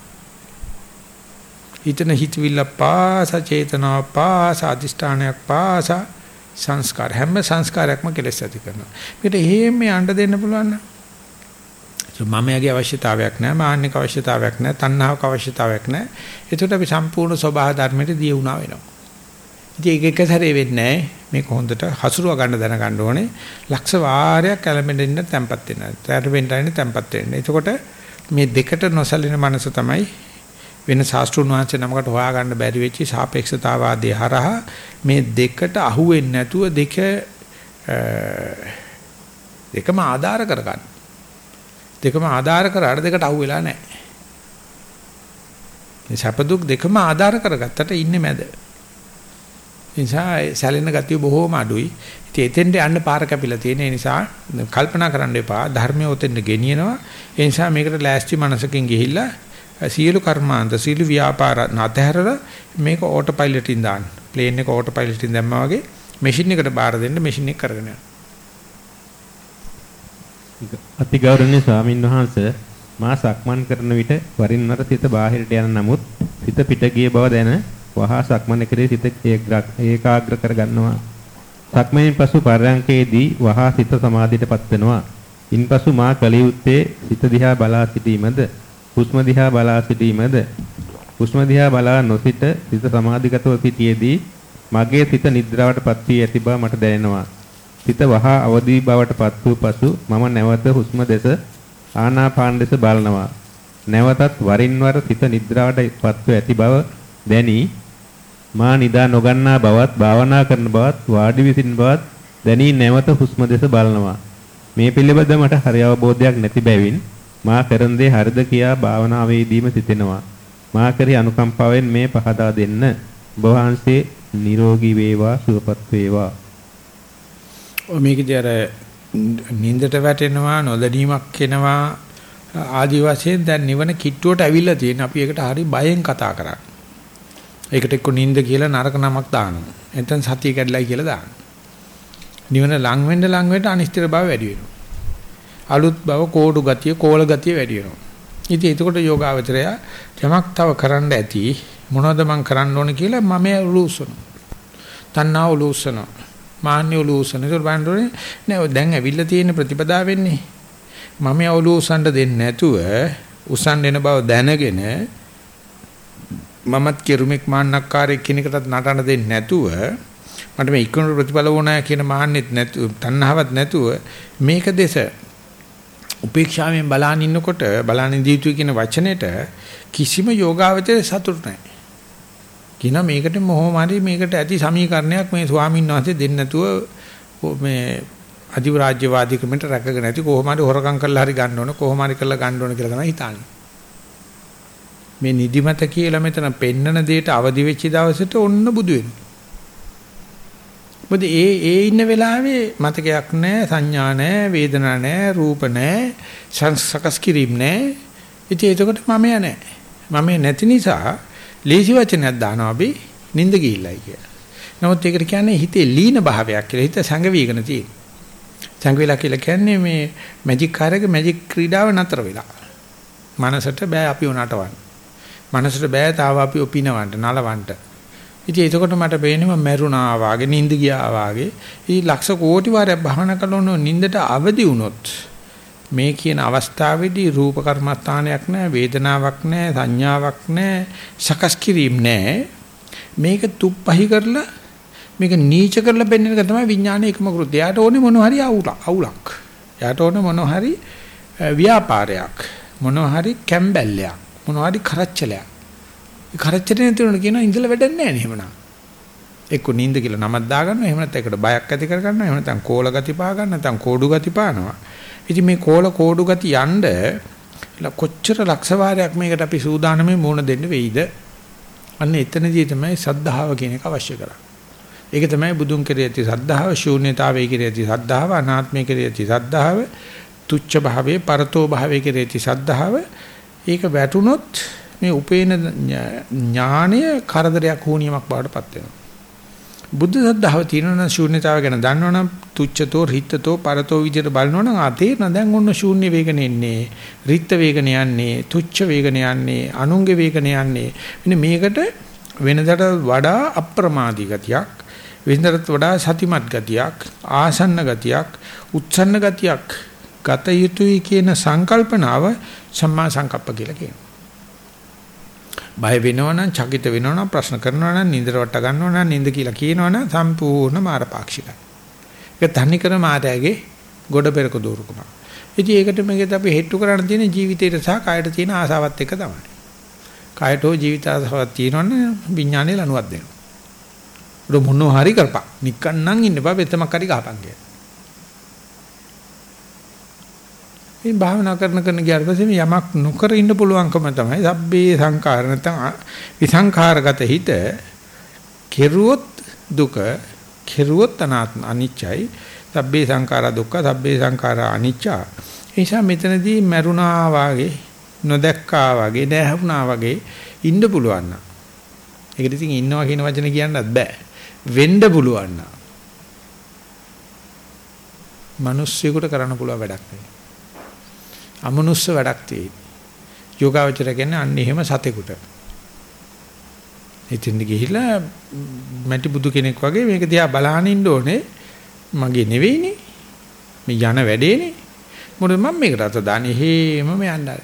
A: හිතන හිතවිල්ල පාස චේතනාව පාස අදිෂ්ඨානයක් පාස සංස්කාර හැම සංස්කාරයක්ම කෙලෙස් ඇති කරනවා. මේකට එහෙම යන්න දෙන්න පුළුවන් නම් මමයාගේ අවශ්‍යතාවයක් නැහැ මාන්නක අවශ්‍යතාවයක් නැහැ තණ්හාවක අවශ්‍යතාවයක් නැහැ. ඒකට අපි සම්පූර්ණ ස්වභාව ධර්මයට දී වුණා වෙනවා. ඉතින් ඒක එක සැරේ වෙන්නේ නැහැ. මේක හොඳට හසුරුව ගන්න දැනගන්න ඕනේ. ලක්ෂ වාරයක් කැළඹෙන්න තැම්පත් වෙන්න. තැරෙන්න ඉන්න තැම්පත් වෙන්න. එතකොට මේ දෙකට නොසලින මනස තමයි වෙන ශාස්ත්‍රුන් වහන්සේ නමකට හොයාගන්න බැරි වෙච්ච සාපේක්ෂතාවාදී හරහා මේ දෙකට අහු වෙන්නේ නැතුව දෙක දෙකම ආධාර කරගන්න. දෙකම ආධාර කරාට දෙකට අහු වෙලා නැහැ. මේ සැප දුක් දෙකම ආධාර කරගත්තට ඉන්නේ මැද. නිසා සැලෙන ගතිය බොහෝම අඩුයි. ඉතින් එතෙන්ට යන්න පාර කැපිලා තියෙන නිසා කල්පනා කරන්න එපා. ධර්මය උතෙන්ට ගෙනියනවා. ඒ නිසා මේකට ලෑස්ති මනසකින් ගිහිල්ලා සියලු කර්මාන්ත සියලු ව්‍යාපාර නැතහැරලා මේක ඕටෝ පයිලට්ින් දාන්න. ප්ලේන් එක ඕටෝ පයිලට්ින් දැම්මා වගේ මැෂින් එකට බාර දෙන්න මැෂින් එක කරගෙන යනවා.
B: අතිගෞරවනීය ස්වාමින් වහන්සේ මා සක්මන් කරන විට වරින් වර සිත බාහිරට යන නමුත් සිත පිට ගිය බව දැන වහා සක්මන කෙරේ සිත ඒකාග්‍ර කර ගන්නවා. සක්මනින් පසු පරයන්කේදී වහා සිත සමාධියටපත් වෙනවා. ඉන්පසු මා කල යුත්තේ සිත දිහා බලා සිටීමද, හුස්ම දිහා බලා සිටීමද, හුස්ම දිහා බලා නොසිට සිත සමාධිගතව සිටියේදී මගේ සිත නිද්‍රාවටපත් වී ඇති බව මට දැනෙනවා. සිත වහා අවදි බවටපත් වූ පසු මම නැවත හුස්ම දෙස ආනාපාන දෙස බලනවා. නැවතත් වරින් වර සිත නිද්‍රාවටපත් වී ඇති බව දැනි මා නිදා නොගන්නා බවත් භාවනා කරන බවත් වාඩි විසින් බවත් දැනී නැවත හුස්ම දෙස බලනවා. මේ පිළිබඳ මට හරි අවබෝධයක් නැති බැවින් මා කරන දේ හරිද කියා භාවනාවේදීම සිතෙනවා. මා කරේ අනුකම්පාවෙන් මේ පහදා දෙන්න. ඔබ වහන්සේ නිරෝගී වේවා සුවපත් වේවා.
A: ඔය මේකදී අර නින්දට වැටෙනවා නොදැනීමක් එනවා ආදි වශයෙන් දැන් නිවන කිට්ටුවට ඇවිල්ලා තියෙන අපි ඒකට හරි බයෙන් කතා කරන්නේ. ඒකට එක්ක නිින්ද කියලා නරක නමක් දානවා. නැත්නම් සතිය කැඩලයි කියලා දානවා. නිවන ලඟ වෙන්න ලඟ වෙන්න අනිශ්චිත බව වැඩි වෙනවා. අලුත් බව කෝඩු ගතිය, කෝල ගතිය වැඩි වෙනවා. ඉතින් එතකොට යෝගාවචරය යමක් තව කරන්න ඇති මොනවද මං කරන්න ඕන කියලා මම උලූසන. තණ්හා උලූසන. මාන්‍ය උලූසන. ඒක බලන්නේ නෑ දැන් ඇවිල්ලා තියෙන ප්‍රතිපදා වෙන්නේ. මම ඔලුව උස්සන්න දෙන්නේ නැතුව උස්සන්න එන බව දැනගෙන මමත් කෙරුමෙක් මාන්නක්කාරයෙක් කෙනෙකුටත් නටන්න දෙන්නේ නැතුව මට මේ ඉක්මන ප්‍රතිඵල ඕනෑ කියන මාන්නෙත් නැතුව තණ්හාවක් නැතුව මේක දෙස උපේක්ෂාවෙන් බලන් ඉන්නකොට බලන් ඉඳී කියන වචනෙට කිසිම යෝගාවචර සතුට නැහැ. කියන මේකට මොහොමාරි මේකට ඇති සමීකරණයක් මේ ස්වාමීන් වහන්සේ දෙන්න නැතුව මේ අධිරාජ්‍යවාදී ක්‍රමයට රැකගෙන ඇති කොහොම හරි හොරකම් කරලා හරි ගන්න ඕන කොහොම හරි කරලා ගන්න ඕන කියලා තමයි හිතන්නේ. මේ නිදිමත කියලා මෙතන පෙන්නන දෙයට අවදි වෙච්ච දවසට ඔන්න බුදු වෙනවා. මොකද ඒ ඒ ඉන්න වෙලාවේ මතකයක් නැහැ සංඥා නැහැ වේදනා නැහැ රූප නැහැ සංසකස් කිරීම නැහැ ඉතින් එතකොට මම නැහැ මම නැති නිසා ලේසි වචනයක් දානවා අපි නිින්ද ගිහිල්ලයි කියලා. නමුත් ඒකට කියන්නේ හිතේ ලීන භාවයක් කියලා හිත සංගවිගෙන තියෙන. සංගවිලා කියලා කියන්නේ මේ මැජික් කාර්යක මැජික් ක්‍රීඩාව නතර වෙලා. මනසට බෑ අපි උනටවන්න. මනසට බෑ තාව අපි ඔපිනවන්න නලවන්න. ඉතින් එතකොට මට පේනවා මැරුණා වාගේ නිින්ද ගියා වාගේ. ඉතින් ලක්ෂ කෝටි වාරයක් භවනා කළොන නිින්දට අවදි වුණොත් මේ කියන අවස්ථාවේදී රූප කර්මස්ථානයක් නැහැ වේදනාවක් නැහැ සංඥාවක් නැහැ සකස් කිරීම නැහැ මේක තුප්පහි කරලා මේක නීච කරලා පෙන්වන එක තමයි විඥානයේ එකම කෘත්‍යය. යාට ඕනේ මොන හරි අවුලක්. යාට ඕනේ මොන හරි ව්‍යාපාරයක්. මොන හරි කැම්බැල්ලයක්. මොන හරි කරච්චලයක්. කරච්චලේ නැතිවෙන කියන ඉඳලා වැඩක් නැහැ නේ එහෙමනම්. එක්ක නිින්ද කියලා නමක් දාගන්නවා එහෙම නැත්නම් ඒකට බයක් ඇති කරගන්නවා එහෙම නැත්නම් කෝල ගති පා ගන්න නැත්නම් කෝඩු ගති පානවා. ඉතින් මේ කෝල කෝඩු ගති යන්න කොච්චර ලක්ෂ වාරයක් මේකට අපි සූදානම්ේ මුණ දෙන්න වෙයිද? අන්න එතනදී තමයි සද්ධාව කියන එක අවශ්‍ය කරන්නේ. ඒක තමයි බුදුන් කෙරෙහි ඇති සද්ධාව, ශූන්‍යතාවයේ කෙරෙහි ඇති සද්ධාව, අනාත්මයේ කෙරෙහි ඇති සද්ධාව, තුච්ඡ භාවයේ, පරතෝ භාවයේ කෙරෙහි ඇති සද්ධාව. ඒක වැටුනොත් මේ උපේන ඥානය කරදරයක් හුනියමක් බවට පත් වෙනවා. බුද්ධ ශ්‍රද්ධාව තියෙනවා නම් ශූන්‍යතාව ගැන දන්නවනම් තුච්ඡතෝ රිත්තතෝ පරතෝ විදියට බලනවනම් ආතේන දැන් ඔන්න ශූන්‍ය වේගන එන්නේ රිත්ත වේගන යන්නේ තුච්ඡ වේගන යන්නේ අනුංගේ වේගන යන්නේ. මෙන්න මේකට වෙනදට වඩා අප්‍රමාදී ගතියක් වෙනදට වඩා සතිමත් ගතියක් ආසන්න ගතියක් උත්සන්න ගතියක් ගත යුතුයි කියන සංකල්පනාව සම්මා සංකප්ප කියලා කියනවා. බය වෙනවනම්, චකිත වෙනවනම්, ප්‍රශ්න කරනවනම්, නින්දර වට ගන්නවනම්, නින්ද කියලා කියනවනම් සම්පූර්ණ මාරපාක්ෂිකයි. ඒක තනි කර මාතයගේ ගොඩ පෙරක දෝරුකම. ඉතින් ඒකට මේකත් අපි හෙට්ටු කරන්න තියෙන ජීවිතයට සහ කායට තියෙන ආසාවත් එක තමයි. කායට හෝ ජීවිත ආසාවක් තියෙනවනම් විඥානයේ ලනුවක් දෙනවා. උඩ මොනෝ හරි කරපන්. නිකන්නම් ඉන්න බා වෙතමක් හරි ගහපන් කියලා. මේ භාවනා කරන කරන ගියාට පස්සේ යමක් නොකර ඉන්න පුළුවන්කම තමයි සබ්බේ සංඛාර නැත්නම් විසංඛාරගත හිත කෙරුවොත් දුක කෙරුවොත් අනාත්ම අනිච්චයි. සබ්බේ සංඛාර දුක්ඛ සබ්බේ සංඛාර අනිච්චා. ඒ නිසා මෙතනදී මරුණා වාගේ නොදැක්කා වාගේ නැහුණා වගේ ඉන්න පුළුවන් නම්. ඒකට ඉතින් ඉන්නවා කියන වචන කියන්නත් බෑ. වෙන්න පුළුවන් නම්. මිනිස්සුෙකුට කරන්න පුළුවන් වැඩක් නෙවෙයි. අමනුස්ස වැඩක් තියෙන්නේ. යෝගාවචර කියන්නේ අන්න එහෙම සතෙකුට. ඉතින් ගිහිලා මැටි බුදු කෙනෙක් වගේ මේක දිහා බලහන් ඉන්න ඕනේ. මගේ නෙවෙයිනේ. මේ යන වැඩේනේ. මොකද මම මේකට අත දාන්නේ හේමම යන්නයි.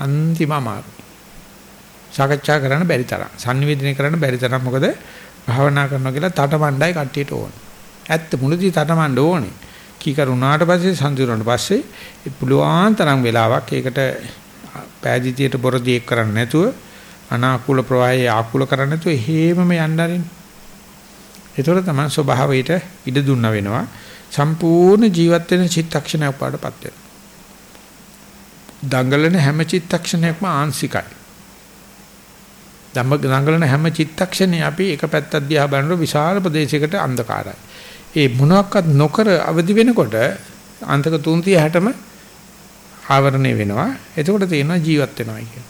A: අන්තිම අමාරු. සාකච්ඡා කරන්න බැරි තරම්. sannivedana කරන්න බැරි තරම්. මොකද භාවනා කරනවා කියලා තටමණ්ඩයි කට්ටියට ඕන. ඇත්ත මුලදී තටමණ්ඩ ඕනේ. කීකරුණාට පස්සේ සංසිරුණාට පස්සේ පුළුවන් තරම් වෙලාවක් ඒකට පෑදීතියට බොරදී එක් කරන්නේ නැතුව අනාකූල ප්‍රවාහය ආකූල කරන්නේ නැතුව හේමම යන්න ආරින්. ඒතර තමයි ස්වභාවයට ඉඩ දුන්න වෙනවා. සම්පූර්ණ ජීවත් වෙන චිත්තක්ෂණයක් පාඩපත් වෙනවා. දඟලන හැම චිත්තක්ෂණයක්ම ආංශිකයි. දඟලන හැම චිත්තක්ෂණේ අපි එක පැත්තක් දිහා බලනකොට විශාල ප්‍රදේශයකට අන්ධකාරයි. ඒ මොනවත් නොකර අවදි වෙනකොට අන්තක 360ම ආවරණය වෙනවා. එතකොට තේරෙනවා ජීවත් වෙනවා කියන.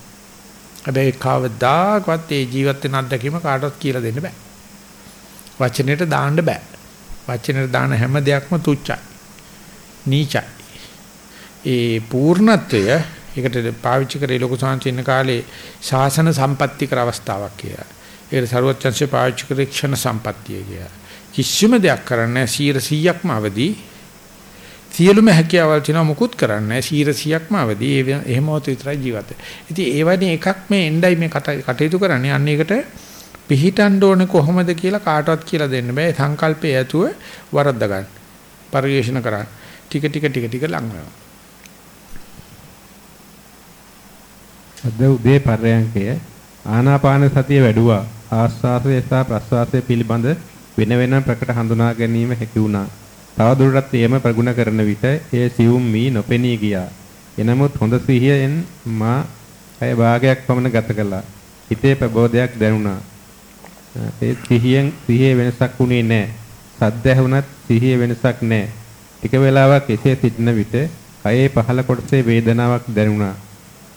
A: හැබැයි කවදාකවත් ඒ ජීවත් වෙන අත්දැකීම කාටවත් කියලා දෙන්න බෑ. වචනෙට දාන්න බෑ. වචනෙට දාන හැම දෙයක්ම තුච්චයි. නීචයි. ඒ පූර්ණත්වය ඒකට පාවිච්චි කරේ ලොකු සංචින්න කාලේ ශාසන සම්පත්‍ති කර අවස්ථාවක් කියලා. ඒකට ਸਰවඥංශේ පාවිච්චි කරේ ක්ෂණ සම්පත්තිය කියලා. කිසිම දෙයක් කරන්නේ 100%ක්ම අවදි සියලුම හැකියාවල් තියෙනවා මුකුත් කරන්නේ 100%ක්ම අවදි. ඒ එහෙමවත් විතරයි ජීවිත. ඉතින් ඒ වගේ එකක් මේ එණ්ඩයි මේ කටයුතු කරන්නේ. අන්න ඒකට පිහිටන්න ඕනේ කොහොමද කියලා කාටවත් කියලා දෙන්න බෑ. සංකල්පයේ ඇතුව වරද්ද ගන්න. පරිශන කරන්න. ටික ටික ටික ටික ලඟ වෙනවා.
B: අද උදේ පර්යංකය ආනාපාන සතිය වැඩුවා. ආස්වාසය සහ ප්‍රස්වාසය පිළිබඳ වෙන වෙනම ප්‍රකට හඳුනා ගැනීම හැකි වුණා. තවදුරටත් එයම ප්‍රගුණ කරන විට එය සියුම් වී නොපෙනී ගියා. එනමුත් හොඳ සිහියෙන් මා ඇය භාගයක් පමණ ගත කළා. හිතේ ප්‍රබෝධයක් දැනුණා. ඒ සිහියෙන් සිහියේ වෙනසක් වුණේ නැහැ. සද්ද ඇහුණත් සිහියේ වෙනසක් නැහැ. ටික වේලාවක් එසේ සිටින විට කයේ පහළ කොටසේ වේදනාවක් දැනුණා.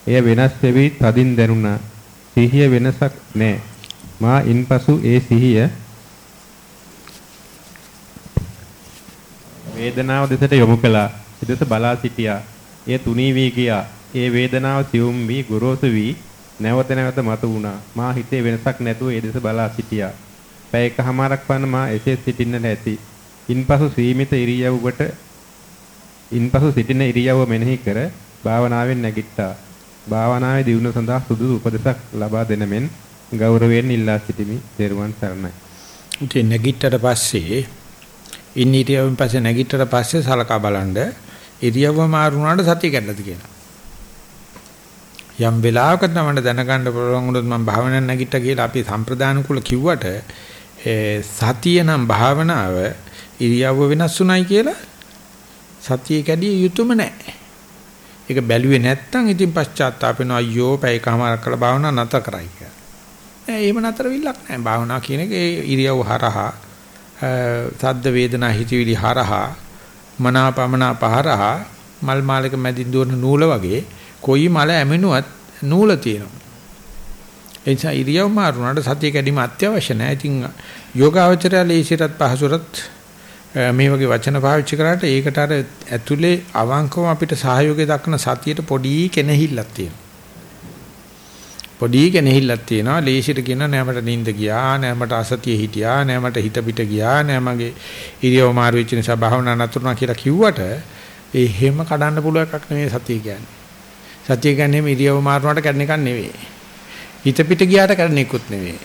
B: එය වෙනස් වෙවි තදින් දැනුණා. සිහිය වෙනසක් නැහැ. මා ඉන්පසු ඒ සිහිය වේදනාව දෙසට යොමු කළා. එදෙස බලා සිටියා. එය තුනී වී ගියා. ඒ වේදනාව සියුම් වී ගොරෝසු වී නැවත නැවත මතු වුණා. මා හිතේ වෙනසක් නැතුව ඒ දෙස බලා සිටියා. පැය එකහමාරක් පමණ මා එසේ සිටින්න නැති. ඉන්පසු සීමිත ඉරියව්වට ඉන්පසු සිටින ඉරියව්ව මෙනෙහි කර භාවනාවෙන් නැගිට්ටා. භාවනාවේ දියුණුව සඳහා සුදුසු උපදෙසක් ලබා දෙන මෙන් ගෞරවයෙන් ඉල්ලා සිටිමි. ත්වන් සරණයි.
A: ඉතින් නැගිට්ටට පස්සේ ඉන්න ඉරියව්වෙන් පස්සේ නැගිට්ටට පස්සේ සලකා බලන්න ඉරියව්ව මාරු වුණාට සතිය කැඩලාද කියලා. යම් වෙලාවක තමයි දැනගන්න පුළුවන් වුණොත් මම භාවනාවක් නැගිට්ටා කියලා අපි සම්ප්‍රදාන කුල කිව්වට සතිය නම් භාවනාව ඉරියව්ව වෙනස් උනායි කියලා සතිය කැඩිය යුතුයම නැහැ. ඒක බැලුවේ නැත්තම් ඉතින් පශ්චාත්තාප වෙනවා අයියෝ පැයකමාරක් කළා භාවනා නැතර කරයි කියලා. නෑ එහෙම නැතර විල්ලක් නෑ. භාවනා කියන එක ඒ ඉරියව් හරහා සද්ද වේදනා හිතවිලි හරහා මනාපමනා පහරහා මල් මාලක මැදින් දුවන නූල වගේ කොයි මල ඇමිනුවත් නූල තියෙනවා. ඒ නිසා ඉරියව් මාරුණාට සතිය කැඩීම අත්‍යවශ්‍ය නැහැ. ඉතින් යෝගාවචරය ලේසිරත් පහසුරත් මේ වගේ වචන පාවිච්චි කරාට ඒකට අර ඇතුලේ අවංකව අපිට සහයෝගය දක්වන සතියට පොඩි කෙනෙහිල්ලක් තියෙනවා. පොඩි කෙනෙහිල්ලක් තියෙනවා. ලේසියට කියන නෑ මට නිින්ද ගියා, නෑ මට අසතිය හිටියා, නෑ මට හිත පිට ගියා, නෑ මගේ ඉරියව් මාරු වෙච්ච නිසා භාවනා නතරුණා කියලා කිව්වට ඒ හැම කඩන්න පුළුවන් එකක් නෙවෙයි සතිය කියන්නේ. සතිය කියන්නේ මේ ඉරියව් මාරුණාට කඩන එකක් නෙවෙයි. හිත පිට ගියාට කඩන එකකුත් නෙවෙයි.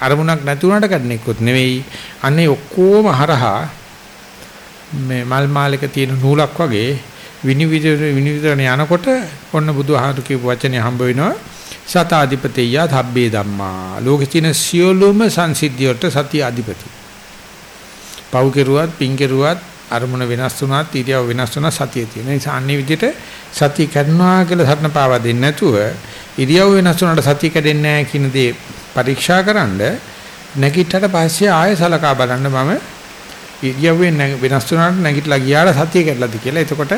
A: අරමුණක් නැති වුණාට කඩන එකකුත් නෙවෙයි. අන්නේ ඔක්කොම හරහා මේ මල් මාලයක තියෙන නූලක් වගේ විනිවිද විනිවිදන යනකොට ඔන්න බුදුහාමුදුරු කියපු වචනේ හම්බ වෙනවා සතාධිපතිය ධබ්බේ ධම්මා ලෝකේ තියෙන සියලුම සංසිද්ධියට සතිය අධිපති පව් කෙරුවත් පින් කෙරුවත් අරමුණ වෙනස් වුණත් ඉරියව් වෙනස් වුණා සතිය තියෙන නිසා අන්නේ විදිහට සතිය කරනවා කියලා සරණ පාවා දෙන්නේ නැතුව ඉරියව් වෙනස් වුණාට සතිය කැඩෙන්නේ නැහැ කියන දේ පරීක්ෂා කරන්න නැගිටට පස්සේ ආයෙ සලකා බලන්න මම ඉරියව්වෙන් වෙනස් වුණාට නැගිටලා ගියාට සතිය කැඩලාද කියලා. එතකොට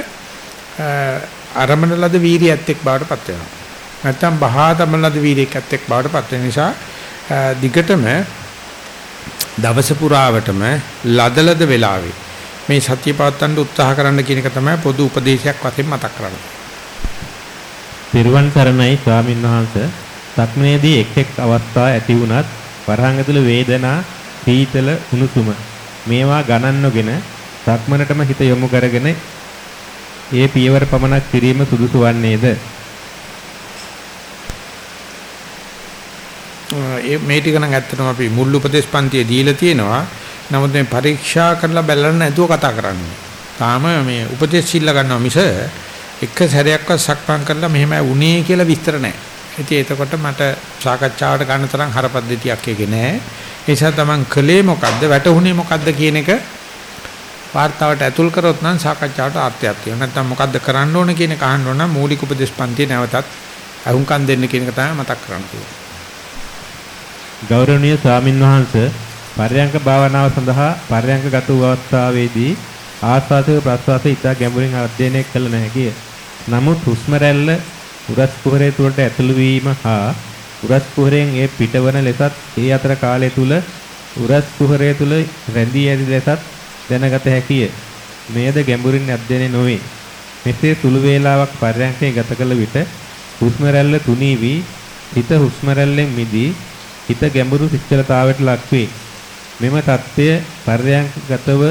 A: අරමණ ලද වීරියත් එක් බවට පත් වෙනවා. නැත්තම් බහා තමන ලද වීරියත් එක් බවට පත් වෙන නිසා දිගටම දවස පුරාවටම ලදලද වෙලාවේ මේ සතිය පවත්වන්න උත්සාහ කරන්න කියන එක තමයි පොදු උපදේශයක් වශයෙන් මතක් කරන්නේ.
B: පිරුවන් සරණයි ස්වාමින් වහන්සේ සක්මනේදී එක් එක් අවස්ථා ඇති වුණත් වරහන් ඇතුළේ වේදනා, සීතල, උණුසුම මේවා ගණන් නොගෙන සක්මනටම හිත යොමු කරගෙන ඒ පියවර පමණක් කිරීම සුදුසු වන්නේද?
A: ඒ මේ ටික නම් ඇත්තටම අපි මුල් උපදේශ පන්තියේ දීලා තියෙනවා. නමුත් මේ පරීක්ෂා කරලා බලන්න නැතුව කතා කරන්නේ. තාම මේ උපදේශ සිල්ලා ගන්නවා මිස එක සැරයක්වත් සක්මන් කරලා මෙහෙම වුණේ කියලා විස්තර නැහැ. ඉතින් එතකොට මට සාකච්ඡාවට ගන්න තරම් හරපද්ධතියක් එකේ නැහැ. ඒ නිසා තමන් කලේ මොකද්ද වැටුනේ මොකද්ද කියන එක වார்த்தාවට ඇතුල් කරොත් නම් සාකච්ඡාවට ආර්ථයක් තියෙනවා. නැත්නම් මොකද්ද කරන්න ඕන කියන කහන්න ඕන මූලික උපදේශ පන්තියේ නැවතත් අහුම්කම් දෙන්න කියන එක තමයි මතක් කරන්න තියෙන්නේ.
B: ගෞරවනීය ස්වාමින් වහන්සේ පර්යංක භාවනාව සඳහා පර්යංකගත වූ අවස්ථාවේදී ආස්වාදක ප්‍රස්වාසය ඉතා ගැඹුරින් අධ්‍යයනය කළ නොහැකිය. නමුත් හුස්ම රැල්ල උරස් කුහරය තුළට ඇතුළු වීම හා උරස් කුහරයෙන් ඒ පිටවන ලෙසත් ඒ අතර කාලය තුල උරස් කුහරය තුල රැඳී ඇති ලෙසත් දැනගත හැකිය. මෙයද ගැඹුරින් අධ්‍යයනය නොවේ. මෙසේ සුළු වේලාවක් පර්යංකේ ගත කළ විට හුස්ම රැල්ල තුනී වී හිත හුස්ම රැල්ලෙන් මිදී හිත ගැඹුරු සිච්චලතාවයට ලක්වේ. මෙම தත්ත්වය පර්යංකගතව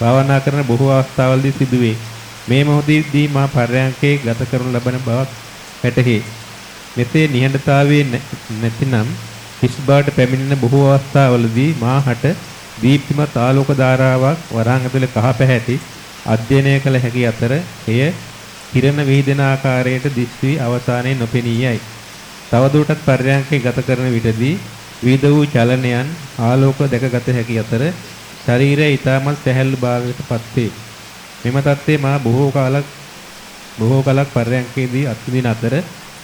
B: භාවනා කරන බොහෝ අවස්ථාවලදී සිදුවේ. මේ මොහොතේදී මා පර්යංකේ ගත කරනු ලබන බවක් වැටහි. මෙසේ නිහඬතාවයේ නැතිනම් හිස්බාට පැමිණෙන බොහෝ අවස්ථාවලදී මාහට දීප්තිමත් ආලෝක ධාරාවක් වරහන් ඇතුලේ කහ පැහැති අධ්‍යයනය කළ හැකි අතර එය කිරණ විහිදෙන ආකාරයට දිස්වි අවසානයේ නොපෙනී යයි. තවදුරටත් පර්යංකේ ගත කරන විටදී විවිධ වූ චලනයන් ආලෝක දැකගත හැකි අතර ශරීරය ඊටමත් සැහැල්ලු භාවයකට පත්වේ. මෙම தත්ත්වය මා බොහෝ කාලක් බොහෝ කලක් පර්යංකේදී අත්විඳින අතර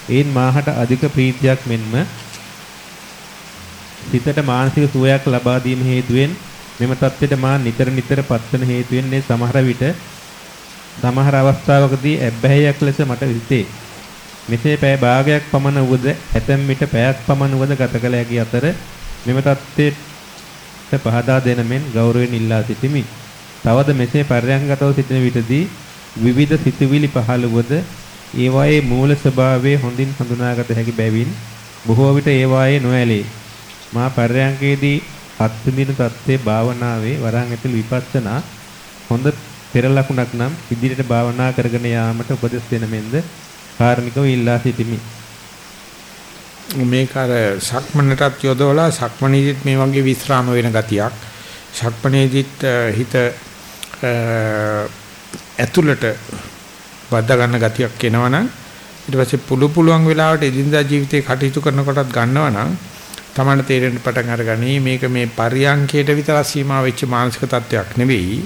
B: ඒන් මාහට අධික ප්‍රීතියක් මෙන්ම සිතට මානසික සුවයක් ලබා දීම හේතුවෙන් මෙම தත්ත්වයට මා නිතර නිතර පත්වන හේතුවෙන් මේ සමහර විට සමහර අවස්ථාවකදී ඇබ්බැහියක් ලෙස මට හිතේ. මෙසේ පැය භාගයක් පමණ වුවද ඇතැම් විට පැයක් පමණ වුවද ගත කළ හැකි අතර මෙම தත්ත්වයට පහදා දෙන මෙන් ගෞරවයෙන් ඉල්ලා සිටිමි. තවද මෙසේ පර්යංගතව සිටින විටදී විවිධ සිතුවිලි පහළ වුවද ඒවායේ මූල ස්වභාවය හොඳින් හඳුනාගත හැකි බැවින් බොහෝ විට ඒවායේ නොඇලේ. මා පර්යංකේදී අත්විඳින தත්ත්වයේ භාවනාවේ වරහන් ඇතුළු විපස්සනා හොඳ පෙර ලකුණක් නම් ඉදිරියට භාවනා කරගෙන යාමට උපදෙස් දෙන මෙන්ද කාර්මිකව ඉල්ලා සිටිමි.
A: මේක අර සක්මනටත් යොදවලා සක්මනේදිත් මේ වගේ විස්්‍රාම වෙන ගතියක්. සක්මනේදිත් හිත ඇතුළට වද්දා ගන්න ගතියක් එනවනම් ඊට පස්සේ පුළු පුළුවන් වෙලාවට එදිනදා ජීවිතේ කටයුතු කරනකොටත් ගන්නවනම් තමන්න තේරෙන්න පටන් අරගනි මේක මේ පරියංකයට විතර සීමා වෙච්ච මානසික තත්වයක් නෙවෙයි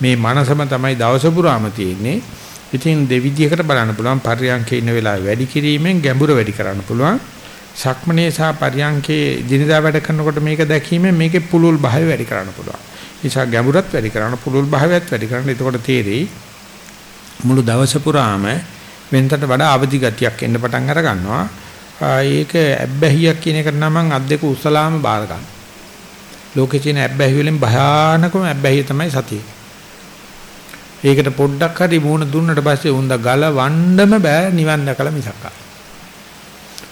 A: මේ මනසම තමයි දවස පුරාම තියෙන්නේ ඉතින් දෙවිදියකට බලන්න පුළුවන් පරියංකේ ඉන්න වෙලාවේ වැඩි කිරීමෙන් ගැඹුර වැඩි කරන්න පුළුවන් සක්මනේ සහ පරියංකේ දිනදා වැඩ කරනකොට මේක දැකීමෙන් මේකේ පුළුල් භාවය වැඩි කරන්න පුළුවන් නිසා ගැඹුරත් වැඩි කරන්න පුළුල් භාවයත් වැඩි කරන්න එතකොට තේරෙයි මුළු දවස පුරාම වෙනතට වඩා අවදි ගතියක් එන්න පටන් අර ගන්නවා. ඒක ඇබ්බැහියක් කියන එකට නම් මම අත් දෙක උස්සලාම බාර ගන්නවා. ලෝකේ තියෙන ඇබ්බැහි වලින් භයානකම ඇබ්බැහිය තමයි සතිය. ඒකට පොඩ්ඩක් හරි මූණ දුන්නට පස්සේ උන්ද ගල වණ්ඩම බෑ නිවන් දැකලා මිසක්.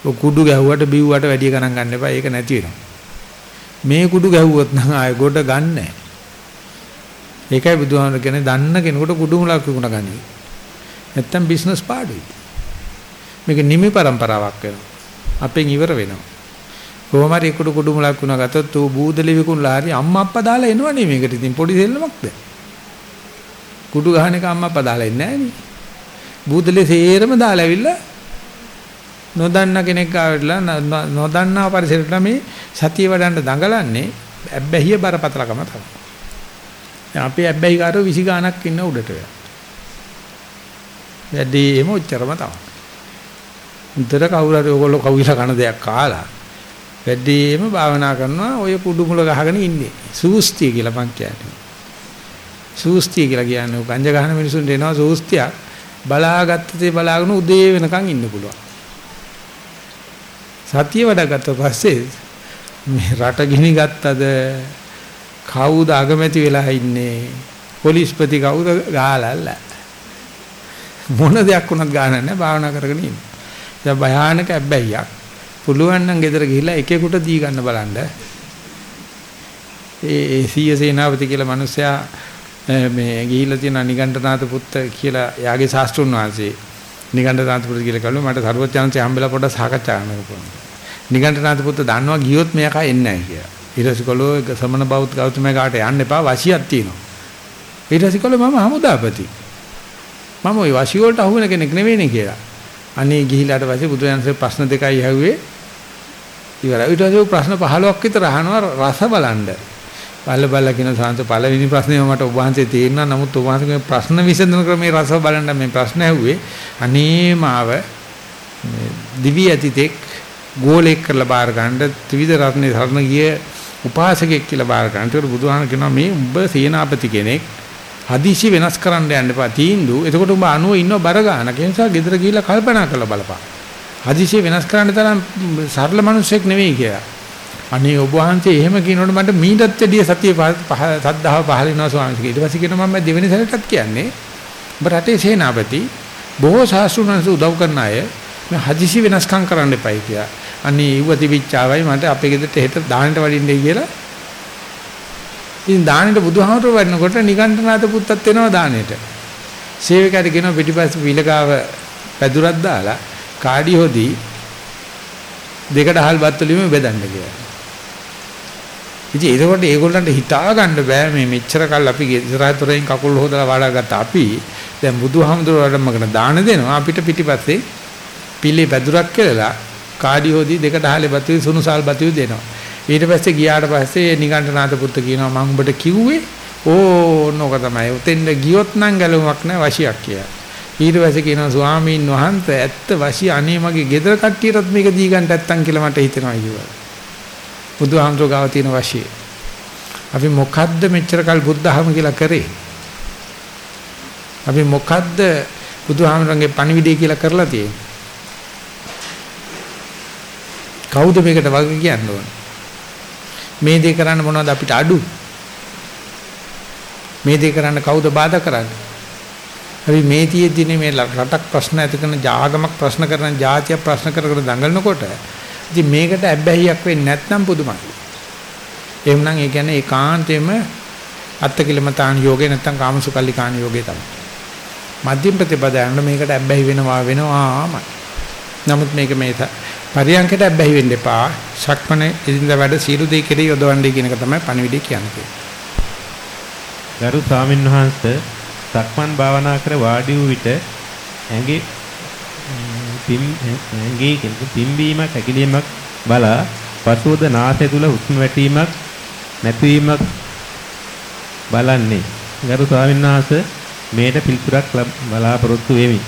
A: ඔය කුඩු ගැහුවට බිව්වට වැඩි ගණන් ගන්න එපා ඒක නැති වෙනවා. මේ කුඩු ගැහුවොත් නම් ආයෙ ගොඩ ගන්නෑ. ඒකයි බුදුහාමර කියන්නේ දන්න කෙනෙකුට කුඩු මුලක් විකුණ ගනි. නැත්තම් බිස්නස් පාඩුයි. මේක නිමි પરම්පරාවක් වෙනවා. අපෙන් ඉවර වෙනවා. කොහොම හරි කුඩු කුඩු මුලක් වුණා ගත්තොත් ඌ බූදලි විකුණලා හරි අම්මා අප්පා දාලා එනවනේ මේකට. ඉතින් පොඩි දෙල්ලමක්ද? කුඩු ගහන එක අම්මා අප්පා දාලා එන්නේ නැහැ නේ. බූදලේ සේරම දාලා ඇවිල්ලා නොදන්න කෙනෙක් ආවටලා නොදන්නා පරිසරයට මේ සතිය වඩන්න දඟලන්නේ ඇබ්බැහිය බරපතලකම තමයි. දැන් අපේ ඇබ්බැහි කාරෝ 20 ගාණක් ඉන්න උඩට වෙලා. වැඩිම උච්චරම තමයි. උන්තර කවුරු හරි ඔයගොල්ලෝ කවුලා කන දෙයක් කාලා වැඩිම භාවනා කරනවා ඔය කුඩු මුල ගහගෙන ඉන්නේ. සූස්තිය කියලා මං කියන්නේ. සූස්තිය කියලා කියන්නේ ගංජ ගහන මිනිසුන්ට එනවා සූස්තියක් බලාගත්තේ බලාගෙන උදේ වෙනකන් ඉන්න පුළුවන්. සතිය වඩගත්ත පස්සේ මේ රට ගිනි ගත්තද කවුද අගමැති වෙලා ඉන්නේ පොලිස්පති කවුද ගාලල්ල මොන දෙයක් වුණත් ගාන නැහැ භාවනා කරගෙන ඉන්න. දැන් භයානක අබ්බැහියක්. පුළුවන් නම් ගෙදර ගිහිල්ලා එකෙකුට දී ගන්න බලන්න. ඒ සීය සේනාපති කියලා මිනිස්සයා මේ ගිහිල්ලා තියෙන නිගණ්ඨනාත පුත්ත කියලා යාගේ ශාස්ත්‍රුන් වහන්සේ නිගණ්ඨනාත පුත්ත කියලා කළා මට සරුවචාන්සේ හම්බෙලා පොඩ්ඩක් සාකච්ඡා කරන්න පුළුවන්. නිගණ්ඨනාත පුත්ත දන්නවා ගියොත් මෙයා එන්නේ නැහැ කියලා. ඊටසිකලෝ සමන බෞද්ධ ගෞතමයා ගාට යන්න එපා වශියක් තියෙනවා. ඊටසිකලෝ මම හමුදාපති. මම ওই වශිය වලට අහු වෙන කෙනෙක් නෙවෙයිනේ කියලා. අනේ ගිහිලාට පස්සේ බුදුරජාණන්සේ ප්‍රශ්න දෙකයි ඇහුවේ. ඉවරයි. ඊට පස්සේ ප්‍රශ්න 15ක් විතර අහනවා රස බලන්න. බල්ල බල්ල කියන සාන්ත පළවෙනි ප්‍රශ්නේ මට ඔබ වහන්සේ තේරෙනවා. නමුත් ඔබ වහන්සේ ප්‍රශ්න විසඳන ක්‍රමේ රස බලන්න මේ ප්‍රශ්න ඇහුවේ. අනේ මාව දිවි ඇතිතෙක් ගෝලෙක් කරලා බාර ගන්න ත්‍රිවිධ රත්නේ සරණ ගිය උපාසකෙක් කියලා බාර ගන්න. ඒකට බුදුහාම කියනවා මේ උඹ සේනාපති කෙනෙක් හදිසි වෙනස් කරන්න යන්න එපා. තීන්දුව. එතකොට උඹ අනුව ඉන්නව බර ගන්න. ඒ නිසා ගෙදර ගිහිල්ලා කල්පනා කරලා බලපන්. හදිසි වෙනස් කරන්න තරම් සරල මිනිසෙක් නෙවෙයි කියලා. අනේ ඔබ වහන්සේ එහෙම කියනකොට මට මීටත් වැඩිය සතිය සද්ධාව පහල වෙනවා ස්වාමීන් වහන්සේ. ඊට පස්සේ කියනවා මම දෙවෙනි සැරේටත් කියන්නේ ඔබ රටේ සේනාපති බොහෝ සාස්ත්‍රුණන්ස උදව් කරන අය මේ හදිසි වෙනස්කම් කරන්න එපයි කියලා. අනේ ඉව තිබිච්චාවයි මට අපේ ගෙදරට හෙට දාහනට වඩින්නේ කියලා. ඉතින් දාහනට බුදුහාමර වඩනකොට නිකණ්ඨනාත පුත්තත් එනවා දාහනෙට. සේවකයාට කියනවා පිටිපස්ස පිලකාව පැදුරක් දාලා කාඩි හොදි දෙකට හල් බත් වලින්ම බෙදන්න කියලා. ඉතින් ඒකෝට ඒගොල්ලන්ට හිතා ගන්න බෑ මේ මෙච්චර කල් අපි ඉස්සරහතරෙන් කකුල් හොදලා වඩාගත්ත අපි දැන් බුදුහාමුදුරුවෝ වැඩමකට දාන දෙනවා අපිට පිටිපස්සේ පිළි පැදුරක් කියලා කාඩි හොදි දෙකට හලේ බතු සුනුසාල් බතු දෙනවා. ඊට පස්සේ ගියාට පස්සේ නිගණ්ඨනාත පුත්තු කියනවා මම උඹට කිව්වේ ඕනෝක තමයි. උතෙන්ද ගියොත් නම් ගැලුමක් නැහැ වශියක් කියලා. ඊට පස්සේ කියනවා ස්වාමීන් වහන්සේ ඇත්ත වශී අනේ මගේ ගෙදර කට්ටියටත් මේක දී ගන්න නැත්තම් කියලා මට හිතෙනවා කිව්වා. බුදුහාමුදුරුවෝ ගාව තියෙන වශී. අපි මොකද්ද මෙච්චර කල් බුද්ධහම කියලා කරේ? අපි මොකද්ද බුදුහාමුදුරන්ගේ පණිවිඩය කියලා කරලා තියෙන්නේ? කවුද මේකට වග කියන්න ඕන? මේ දේ කරන්න මොනවද අපිට අඩු? මේ දේ කරන්න කවුද බාධා කරන්නේ? අපි මේ තියෙද්දිනේ මේ රටක් ප්‍රශ්න ඇති කරන ජාගමක් ප්‍රශ්න කරන ජාතිය ප්‍රශ්න කර කර දඟලනකොට ඉතින් මේකට ඇබ්බැහියක් වෙන්නේ නැත්නම් පුදුමයි. එහෙමනම් ඒ කියන්නේ ඒකාන්තයෙන්ම අත්තකිලමතාන යෝගේ නැත්නම් කාමසුකල්ලිකාන යෝගේ තමයි. මධ්‍යම ප්‍රතිපදාවන මේකට ඇබ්බැහි වෙනවා වෙනවාමයි. නමුත් මේක මේ පරියන්කට ඇබ්බැහි වෙන්න එපා. ශක්මන ඉදින්දා වැඩ සීළු දෙය කෙරෙහි යොදවන්නේ කියන එක තමයි පණිවිඩය කියන්නේ.
B: ගරු ස්වාමීන් වහන්සේ සක්මන් භාවනා කර වාඩි වූ විට ඇඟේ පිම් ඇඟේ පිම්බීමක් හැකිලීමක් බලා පසුවද නාසය තුල හුස්ම වැටීමක් නැතිවීමක් බලන්නේ. ගරු ස්වාමීන් වහන්සේ මේට පිළිතුරක් බලාපොරොත්තු වෙමි.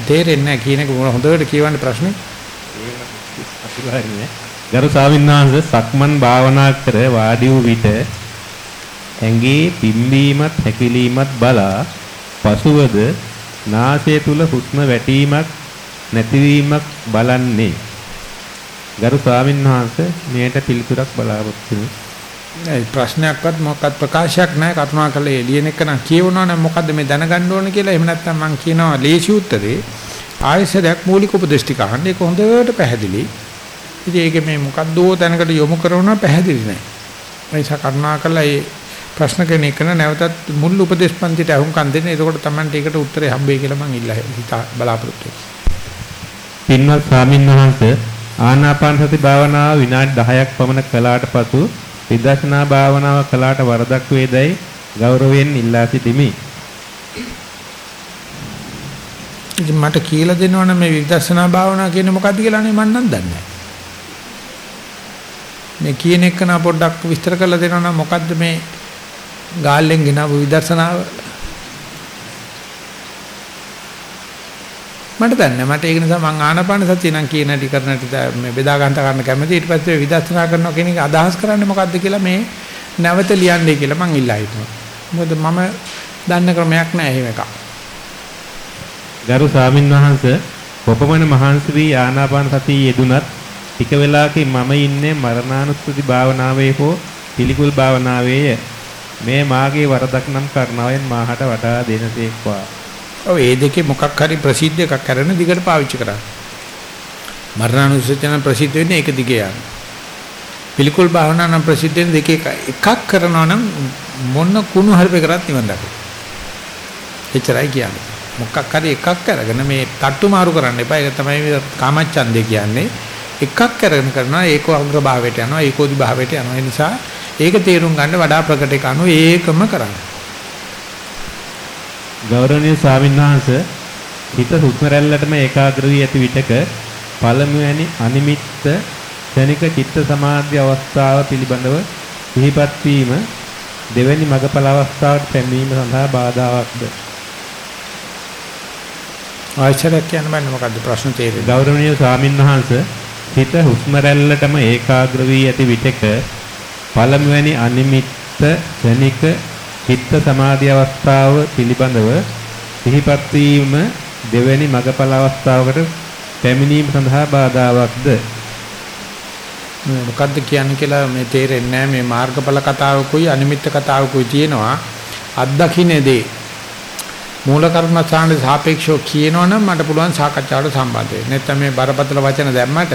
A: තේරෙන්නේ නැහැ කියන එක හොඳට කියවන්න ප්‍රශ්නේ.
B: ගරු ස්වාමීන් වහන්සේ සක්මන් භාවනා කර වාඩි වූ විට ඇඟේ පිම්බීමත් හැකිලීමත් බලා පසුවද නාසය තුල හුස්ම වැටීමක් නැතිවීමක් බලන්නේ. ගරු ස්වාමීන් වහන්සේ මෙයට පිළිතුරක් බලාපොරොත්තු වෙමි.
A: ඒ ප්‍රශ්නයක්වත් මොකක්වත් ප්‍රකාශයක් නැහැ කරුණාකරලා එළියන එක නම් කියවනවා නම් මොකද්ද මේ දැනගන්න ඕන කියලා එහෙම නැත්නම් මම කියනවා ලේසි උත්තරේ ආයසරයක් මූලික උපදේශ ටික අහන්න ඒක හොඳට පැහැදිලි. ඉතින් ඒක මේ මොකද්දෝ තැනකට යොමු කරනවා පැහැදිලි නැහැ. ඒ නිසා කරුණාකරලා මේ ප්‍රශ්න කෙන එක නැවතත් මුල් උපදේශ පන්තිට අහුම්කම් දෙන්න. එතකොට Tamanට ඒකට උත්තරේ හම්බෙයි කියලා මම ඉල්ලා හිතා බලාපොරොත්තු වෙනවා.
B: පින්වත් ස්වාමීන් වහන්සේ ආනාපාන සති භාවනාව විනාඩි 10ක් පමණ කළාට පසු විදර්ශනා භාවනාව කළාට වරදක් වේදයි ගෞරවයෙන් ඉල්ලා සිටිමි.
A: ඉතින් මට කියලා දෙනවනම් මේ විදර්ශනා භාවනාව කියන්නේ මොකක්ද කියලා නේ මම නම් දන්නේ නැහැ. මේ කියන එක නා පොඩ්ඩක් විස්තර කරලා දෙනවනම් මොකද්ද මේ ගාල්ලෙන් ගෙනාවු විදර්ශනාව මට දන්නේ මට ඒක නිසා මං ආනාපාන සතිය නම් කියන ටි කරන ටි මේ බෙදා ගන්න ගන්න කැමති. ඊට පස්සේ විදර්ශනා කරනවා කියන එක අදහස් කරන්නේ මොකද්ද කියලා මේ නැවත ලියන්නේ කියලා මං ඉල්ලා හිටනවා මොකද මම දන්න ක්‍රමයක් නැහැ එහෙම එකක්.
B: ගරු ස්වාමින් වහන්සේ කොපමණ මහන්සි වී ආනාපාන සතිය යෙදුනත් ටික වෙලාවකින් මම ඉන්නේ මරණානුස්සති භාවනාවේ හෝ පිළිකුල් භාවනාවේය. මේ මාගේ වරදක් නම් කරුණාවෙන් මාහට වඩා දෙනසේක්වා
A: ඔව් ඒ දෙකේ මොකක් හරි ප්‍රසිද්ධ එකක් කරන දිගට පාවිච්චි කරා. මරණානුසචන ප්‍රසිද්ධ වෙන්නේ ඒක දිගේ යන. පිළිකුල් භාවනා නම් ප්‍රසිද්ධ වෙන දෙකේ එකක් කරනවා නම් මොන කුණු හරිපේ කරත් නිවන් දකින්න. එච්චරයි කියන්නේ. මොකක් හරි එකක් අරගෙන මේ තට්ටු මාරු කරන්න එපා. ඒක තමයි මේ කාමච්ඡන්දේ කියන්නේ. එකක් කරගෙන කරනවා ඒකෝ අග්‍ර භාවයට යනවා ඒකෝදි භාවයට යනවා. ඒ නිසා ඒක තේරුම් ගන්න වඩා ප්‍රකට එක අනුව ඒකම කරන්න.
B: ගෞරවනීය ස්වාමීන් වහන්සේ හිත හුස්ම රැල්ලටම ඒකාග්‍ර වී ඇති විටක පළමුවැනි අනිමිත්ත ක්ෂණික චිත්ත සමාධි අවස්ථාව පිළිබඳව සිහිපත් වීම දෙවැනි මගපල අවස්ථාවට පැමිණීම සඳහා බාධාවත්ද?
A: ආයචරයක් කියන්න බෑ මොකද්ද ප්‍රශ්න තේරෙන්නේ?
B: ගෞරවනීය ස්වාමින් වහන්සේ හිත හුස්ම රැල්ලටම ඒකාග්‍ර වී ඇති විටක පළමුවැනි අනිමිත්ත ක්ෂණික චිත්ත සමාධි අවස්ථාව පිළිබඳව සිහිපත් වීම දෙවැනි මගපල අවස්ථාවකට පැමිණීම සඳහා බාධාවත්ද
A: මොකද්ද කියන්නේ කියලා මේ තේරෙන්නේ නැහැ මේ මාර්ගඵල කතාවකුයි අනිමිත්ත කතාවකුයි තියෙනවා අත්දකින්නේදී මූල කර්මස්ථානට සාපේක්ෂව කියනවනම් මට පුළුවන් සාකච්ඡාවට සම්බන්ධ වෙන්න. නැත්නම් මේ බරපතල වචන දැම්මට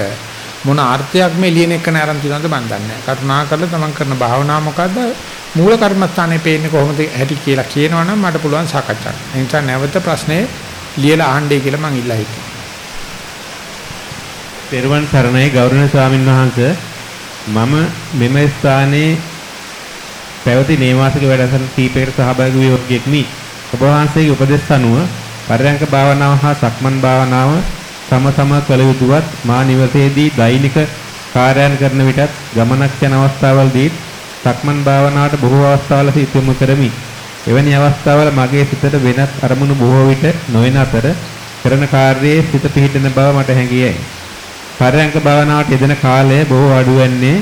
A: මොන අර්ථයක් මේ ලියන එක නෑරන් තියෙනවද මන් දන්නේ නැහැ. කරුණාකරලා තමන් කරන භාවනාව මොකද්ද? මූල කර්මස්ථානේ පේන්නේ කොහොමද ඇති කියලා කියනවනම් මට පුළුවන් සාකච්ඡා කරන්න. ඒ නිසා නැවත ප්‍රශ්නේ ලියලා අහන්නයි කියලා මං ඉල්ලා හිටියා.
B: පෙරවන් සරණයි ගෞරවනීය ස්වාමින් වහන්සේ මම මෙම ස්ථානයේ පැවති නේවාසික වැඩසටහන කීපයකට සහභාගී වූ යෝග්‍යෙක්මි. ඔබ වහන්සේගේ උපදෙස් අනුව පරයන්ක භාවනාව හා සක්මන් භාවනාව සම සම කළ යුතුවත් මා නිවසේදී දෛනික කාර්යයන් කරන විටත් ගමනක් යන අවස්ථාවලදී සක්මන් භාවනාවට බොහෝ අවස්ථාවල සිත යොමු කරමි. එවැනි අවස්ථාවල මගේ සිතට වෙනත් අරමුණු බොහෝ විට නොවන අතර කරන කාර්යයේ සිත පිහිටන බව මට හැඟියයි. පරයන්ක භාවනාවට යෙදෙන කාලය බොහෝ අඩු වෙන්නේ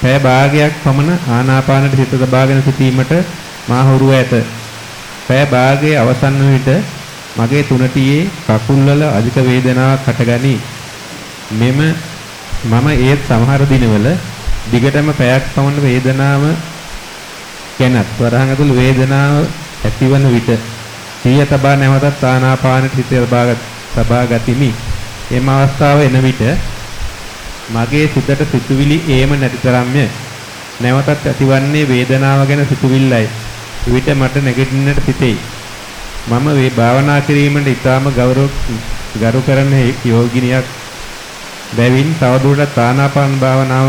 B: පැය භාගයක් පමණ ආනාපානට සිත තබාගෙන සිටීමට මා හුරුව ඇත. පැය භාගයේ අවසන් විට මගේ තුනටියේ කකුල්වල අධික වේදනාවක් හටගනී. මෙම මම ඒත් සමහර දිනවල දිගටම පැයක් පමණ වේදනාව ගැනත් වරහන් ඇතුළු වේදනාව ඇතිවන විට සිය තබා නැවතත් ආනාපානට සිත තබා ගතිමි. එම අවස්ථාව එන විට මගේ සිතට සිතුවිලි ඒම නැති තරම්ය. නැවතත් ඇතිවන්නේ වේදනාව ගැන සිතුවිල්ලයි. විට මට නැගිටින්නට සිතෙයි. මම මේ භාවනා කිරීමට ඊටාම ගෞරව ගරු කරන යෝගිනියක් බැවින් තවදුරටත් ආනාපාන භාවනාව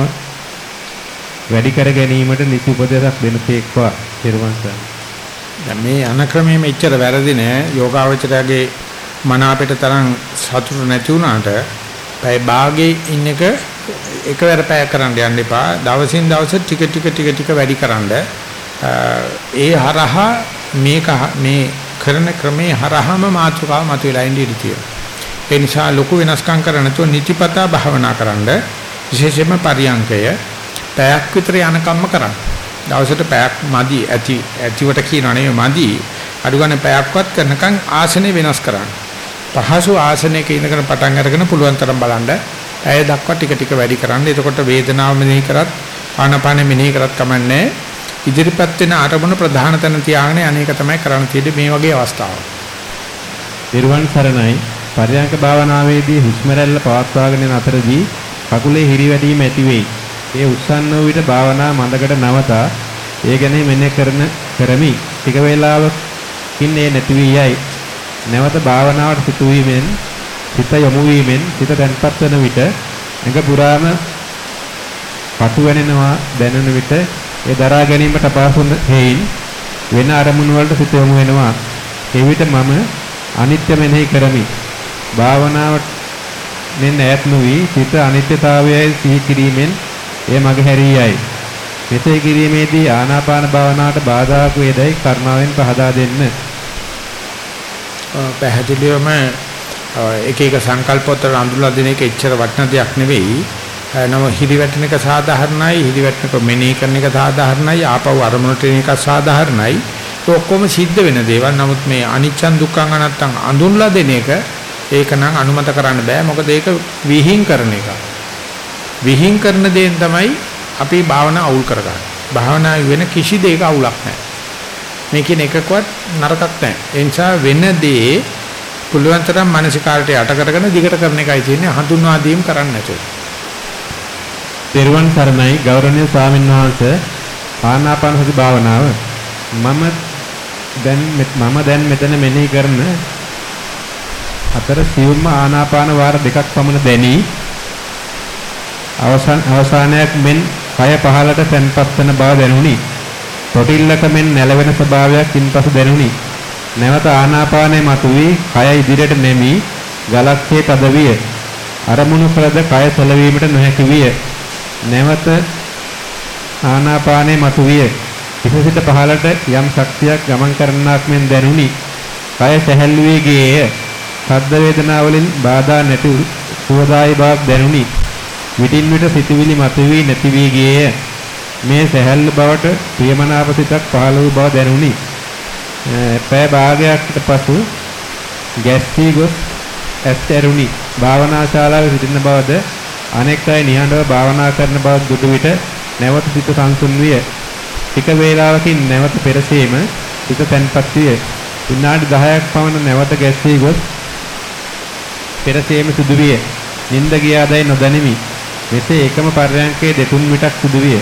B: වැඩි කර ගැනීමට නිසි උපදේශක් දෙනසේක්වා පෙරවන්
A: දැන් මේ අනක්‍රමයේ මෙච්චර වැරදි නෑ. යෝගාවචරයේ මන අපිට තරම් සතුට නැති වුණාට පැය භාගයේ ඉන්න එක එකවර පැය කරන්න යන්න එපා. දවසින් දවස ටික ටික ටික ටික වැඩි කරන්න ඒ හරහා මේක මේ කරන ක්‍රමේ හරහාම මාතෘකාව මතුවලා ඉඳී තියෙනවා ඒ නිසා ලොකු වෙනස්කම් කර නැතුව නිතිපතා භාවනා කරන්න විශේෂයෙන්ම පරියංකය. පැයක් විතර යනකම්ම කරන්න. දවසට පැයක් මදි ඇති ඇතිවට කියනවා නෙවෙයි මදි අඩු ගන්න පැයක්වත් කරනකම් ආසනේ වෙනස් කරන්න. පහසු ආසනයක ඉඳගෙන පටන් අරගෙන පුළුවන් තරම් බලන්න ඇය දක්වා ටික ටික වැඩි කරන්න. එතකොට වේදනාව මෙනෙහි කරත් ආනපාන මෙනෙහි කරත් කමන්නේ ඉදිරිපත් වෙන අරමුණ ප්‍රධාන තැන තියාගෙන අනේක තමයි කරන්න තියෙන්නේ මේ වගේ අවස්ථාවක්.
B: නිර්වන් සරණයි පරයන්ක භාවනාවේදී හුස්ම රැල්ල පවත්වාගෙන යන අතරදී කකුලේ හිරිවැටීම ඇති වෙයි. ඒ උස්සන්න වූ විට භාවනා මඳකට නවතා ඒ ගැන මෙනෙහි කරන කරමි. ටික වේලාවකින් ඒ නැති වී යයි. නැවත භාවනාවට සිතු වීමෙන් සිත යොමු වීමෙන් සිත තැන්පත් වන විට එඟ පුරාම පටු වෙනෙනවා දැනෙන විට ඒ දරා ගැනීමට අපහසු හේයින් වෙන අරමුණු වලට සිත යොමු වෙනවා. ඒ විට මම අනිත්‍ය මෙනෙහි කරමි. භාවනාවට මෙන් ඈත් නොවි සිත අනිත්‍යතාවයයි සිහි කිරීමෙන් එය මගහැරියයි. මෙසේ කිරීමේදී ආනාපාන භාවනාවට බාධාක් වේදයි කර්මාවෙන් පහදා දෙන්න.
A: පැහැදිලිවම එක එක සංකල්පවල අඳුරලා දෙන එක එච්චර වටින දෙයක් නෙවෙයි. නම හිරිවැටෙන එක සාධාරණයි, හිරිවැටෙන එක මෙනෙහි කරන එක සාධාරණයි, ආපහු අරමුණට එන එක සාධාරණයි. ඒ ඔක්කොම සිද්ධ වෙන දේවල්. නමුත් මේ අනිච්චන් දුක්ඛං අනත්තං අඳුන්ලා දෙන එක ඒක නම් අනුමත කරන්න බෑ. මොකද ඒක විහිං කරන එක. විහිං කරන දේෙන් තමයි අපි භාවනා අවුල් කරගන්නේ. භාවනා වෙන කිසි දෙයක අවුලක් නැහැ. මේ කියන එකකවත් නරකක් නැහැ. ඒ නිසා වෙන දේ පුළුවන් තරම් මානසිකාරයට යට කරගෙන දිගට කරන එකයි තියෙන්නේ හඳුන්වා දීම් කරන්න නැතුව.
B: දේරුවන් සරණයි ගෞරවනීය ස්වාමීන් වහන්සේ ආනාපාන සති භාවනාව මම දැන් මම දැන් මෙතන මෙනෙහි කරන අතර සියුම්ම ආනාපාන වාර දෙකක් පමණ දැනි අවසන් අවසානයක් මෙන් කය පහළට තැන්පත් වන බව දැනුනි. තොටිල්ලක මෙන් නැලවෙන ස්වභාවයක් ඉන්පසු දැනුනි. නැවත ආනාපානය මතුවී කය ඉදිරියට නැමි ගලක්සේ තද විය. අරමුණු කළද කය සැලවීමට නොහැකි විය. නැවත ආනාපානය මතුවිය. ඉහසිට පහළට යම් ශක්තියක් ගමන් කරන්නක් මෙන් දැනුනි. කය සැහැල්ලු වී ගියේය. ශබ්ද වේදනා වලින් බාධා නැති සුවදායි බවක් දැනුනි. විටින් විට සිතුවිලි මතුවී නැති වී ගියේය. මේ සැහැල්ලු බවට ප්‍රියමනාප සිතක් පහළ වූ බව දැනුනි. පෑ භාගයකට පසු ගැස්සී ගොස් ඇස්තරුනි. භාවනා ශාලාවේ සිටින බවද අනෙක් අය නිහඬව භාවනා කරන බව දුටු විට නැවත සිත සංසුන් විය. ටික වේලාවකින් නැවත පෙරසීම සිත තැන්පත් විය. විනාඩි 10ක් පමණ නැවත ගැස්සී ගොස් පෙරසීම සිදු විය. නිින්ද ගියාදයි නොදැනිමි. මෙසේ එකම පර්යංකයේ දෙතුන් විටක් සිදු විය.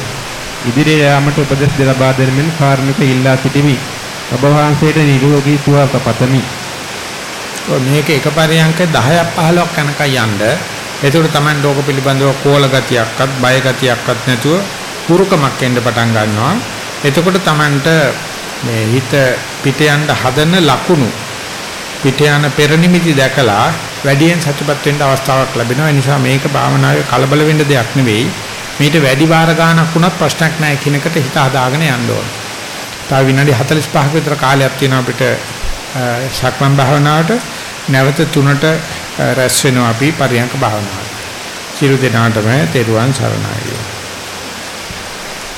B: ඉදිරියට යාමට උපදෙස් ලබා දෙමින් කාරුණික ඉල්ලා සිටිමි. ඔබ වහන්සේට නිරෝගී සුව පතමි.
A: ඔය මේක එක පරියන්ක 10ක් 15ක් යනකම් යන්න. ඒකට තමයි ලෝක පිළිබඳව කෝල ගතියක්වත් බය ගතියක්වත් නැතුව පුරුකමක් එන්න පටන් ගන්නවා. එතකොට Tamanට මේ හිත පිට යන්න හදන ලකුණු පිට යන පෙරනිමිති දැකලා වැඩියෙන් සතුටුපත් වෙන්න අවස්ථාවක් ලැබෙනවා. ඒ නිසා මේක භාවනාවේ කලබල වෙන්න දෙයක් නෙවෙයි. මේට වැඩි වාර ගානක් වුණත් ප්‍රශ්නයක් නැහැ කියන එකට හිත හදාගෙන යන්න ඕන. තව විනාඩි 45ක විතර කාලයක් තියෙනවා අපිට සක්මන් භාවනාවට නැවත තුනට රැස් වෙනවා අපි පරියන්ක භාවනාවට. සියලු දෙනාටම තෙරුවන් සරණයි.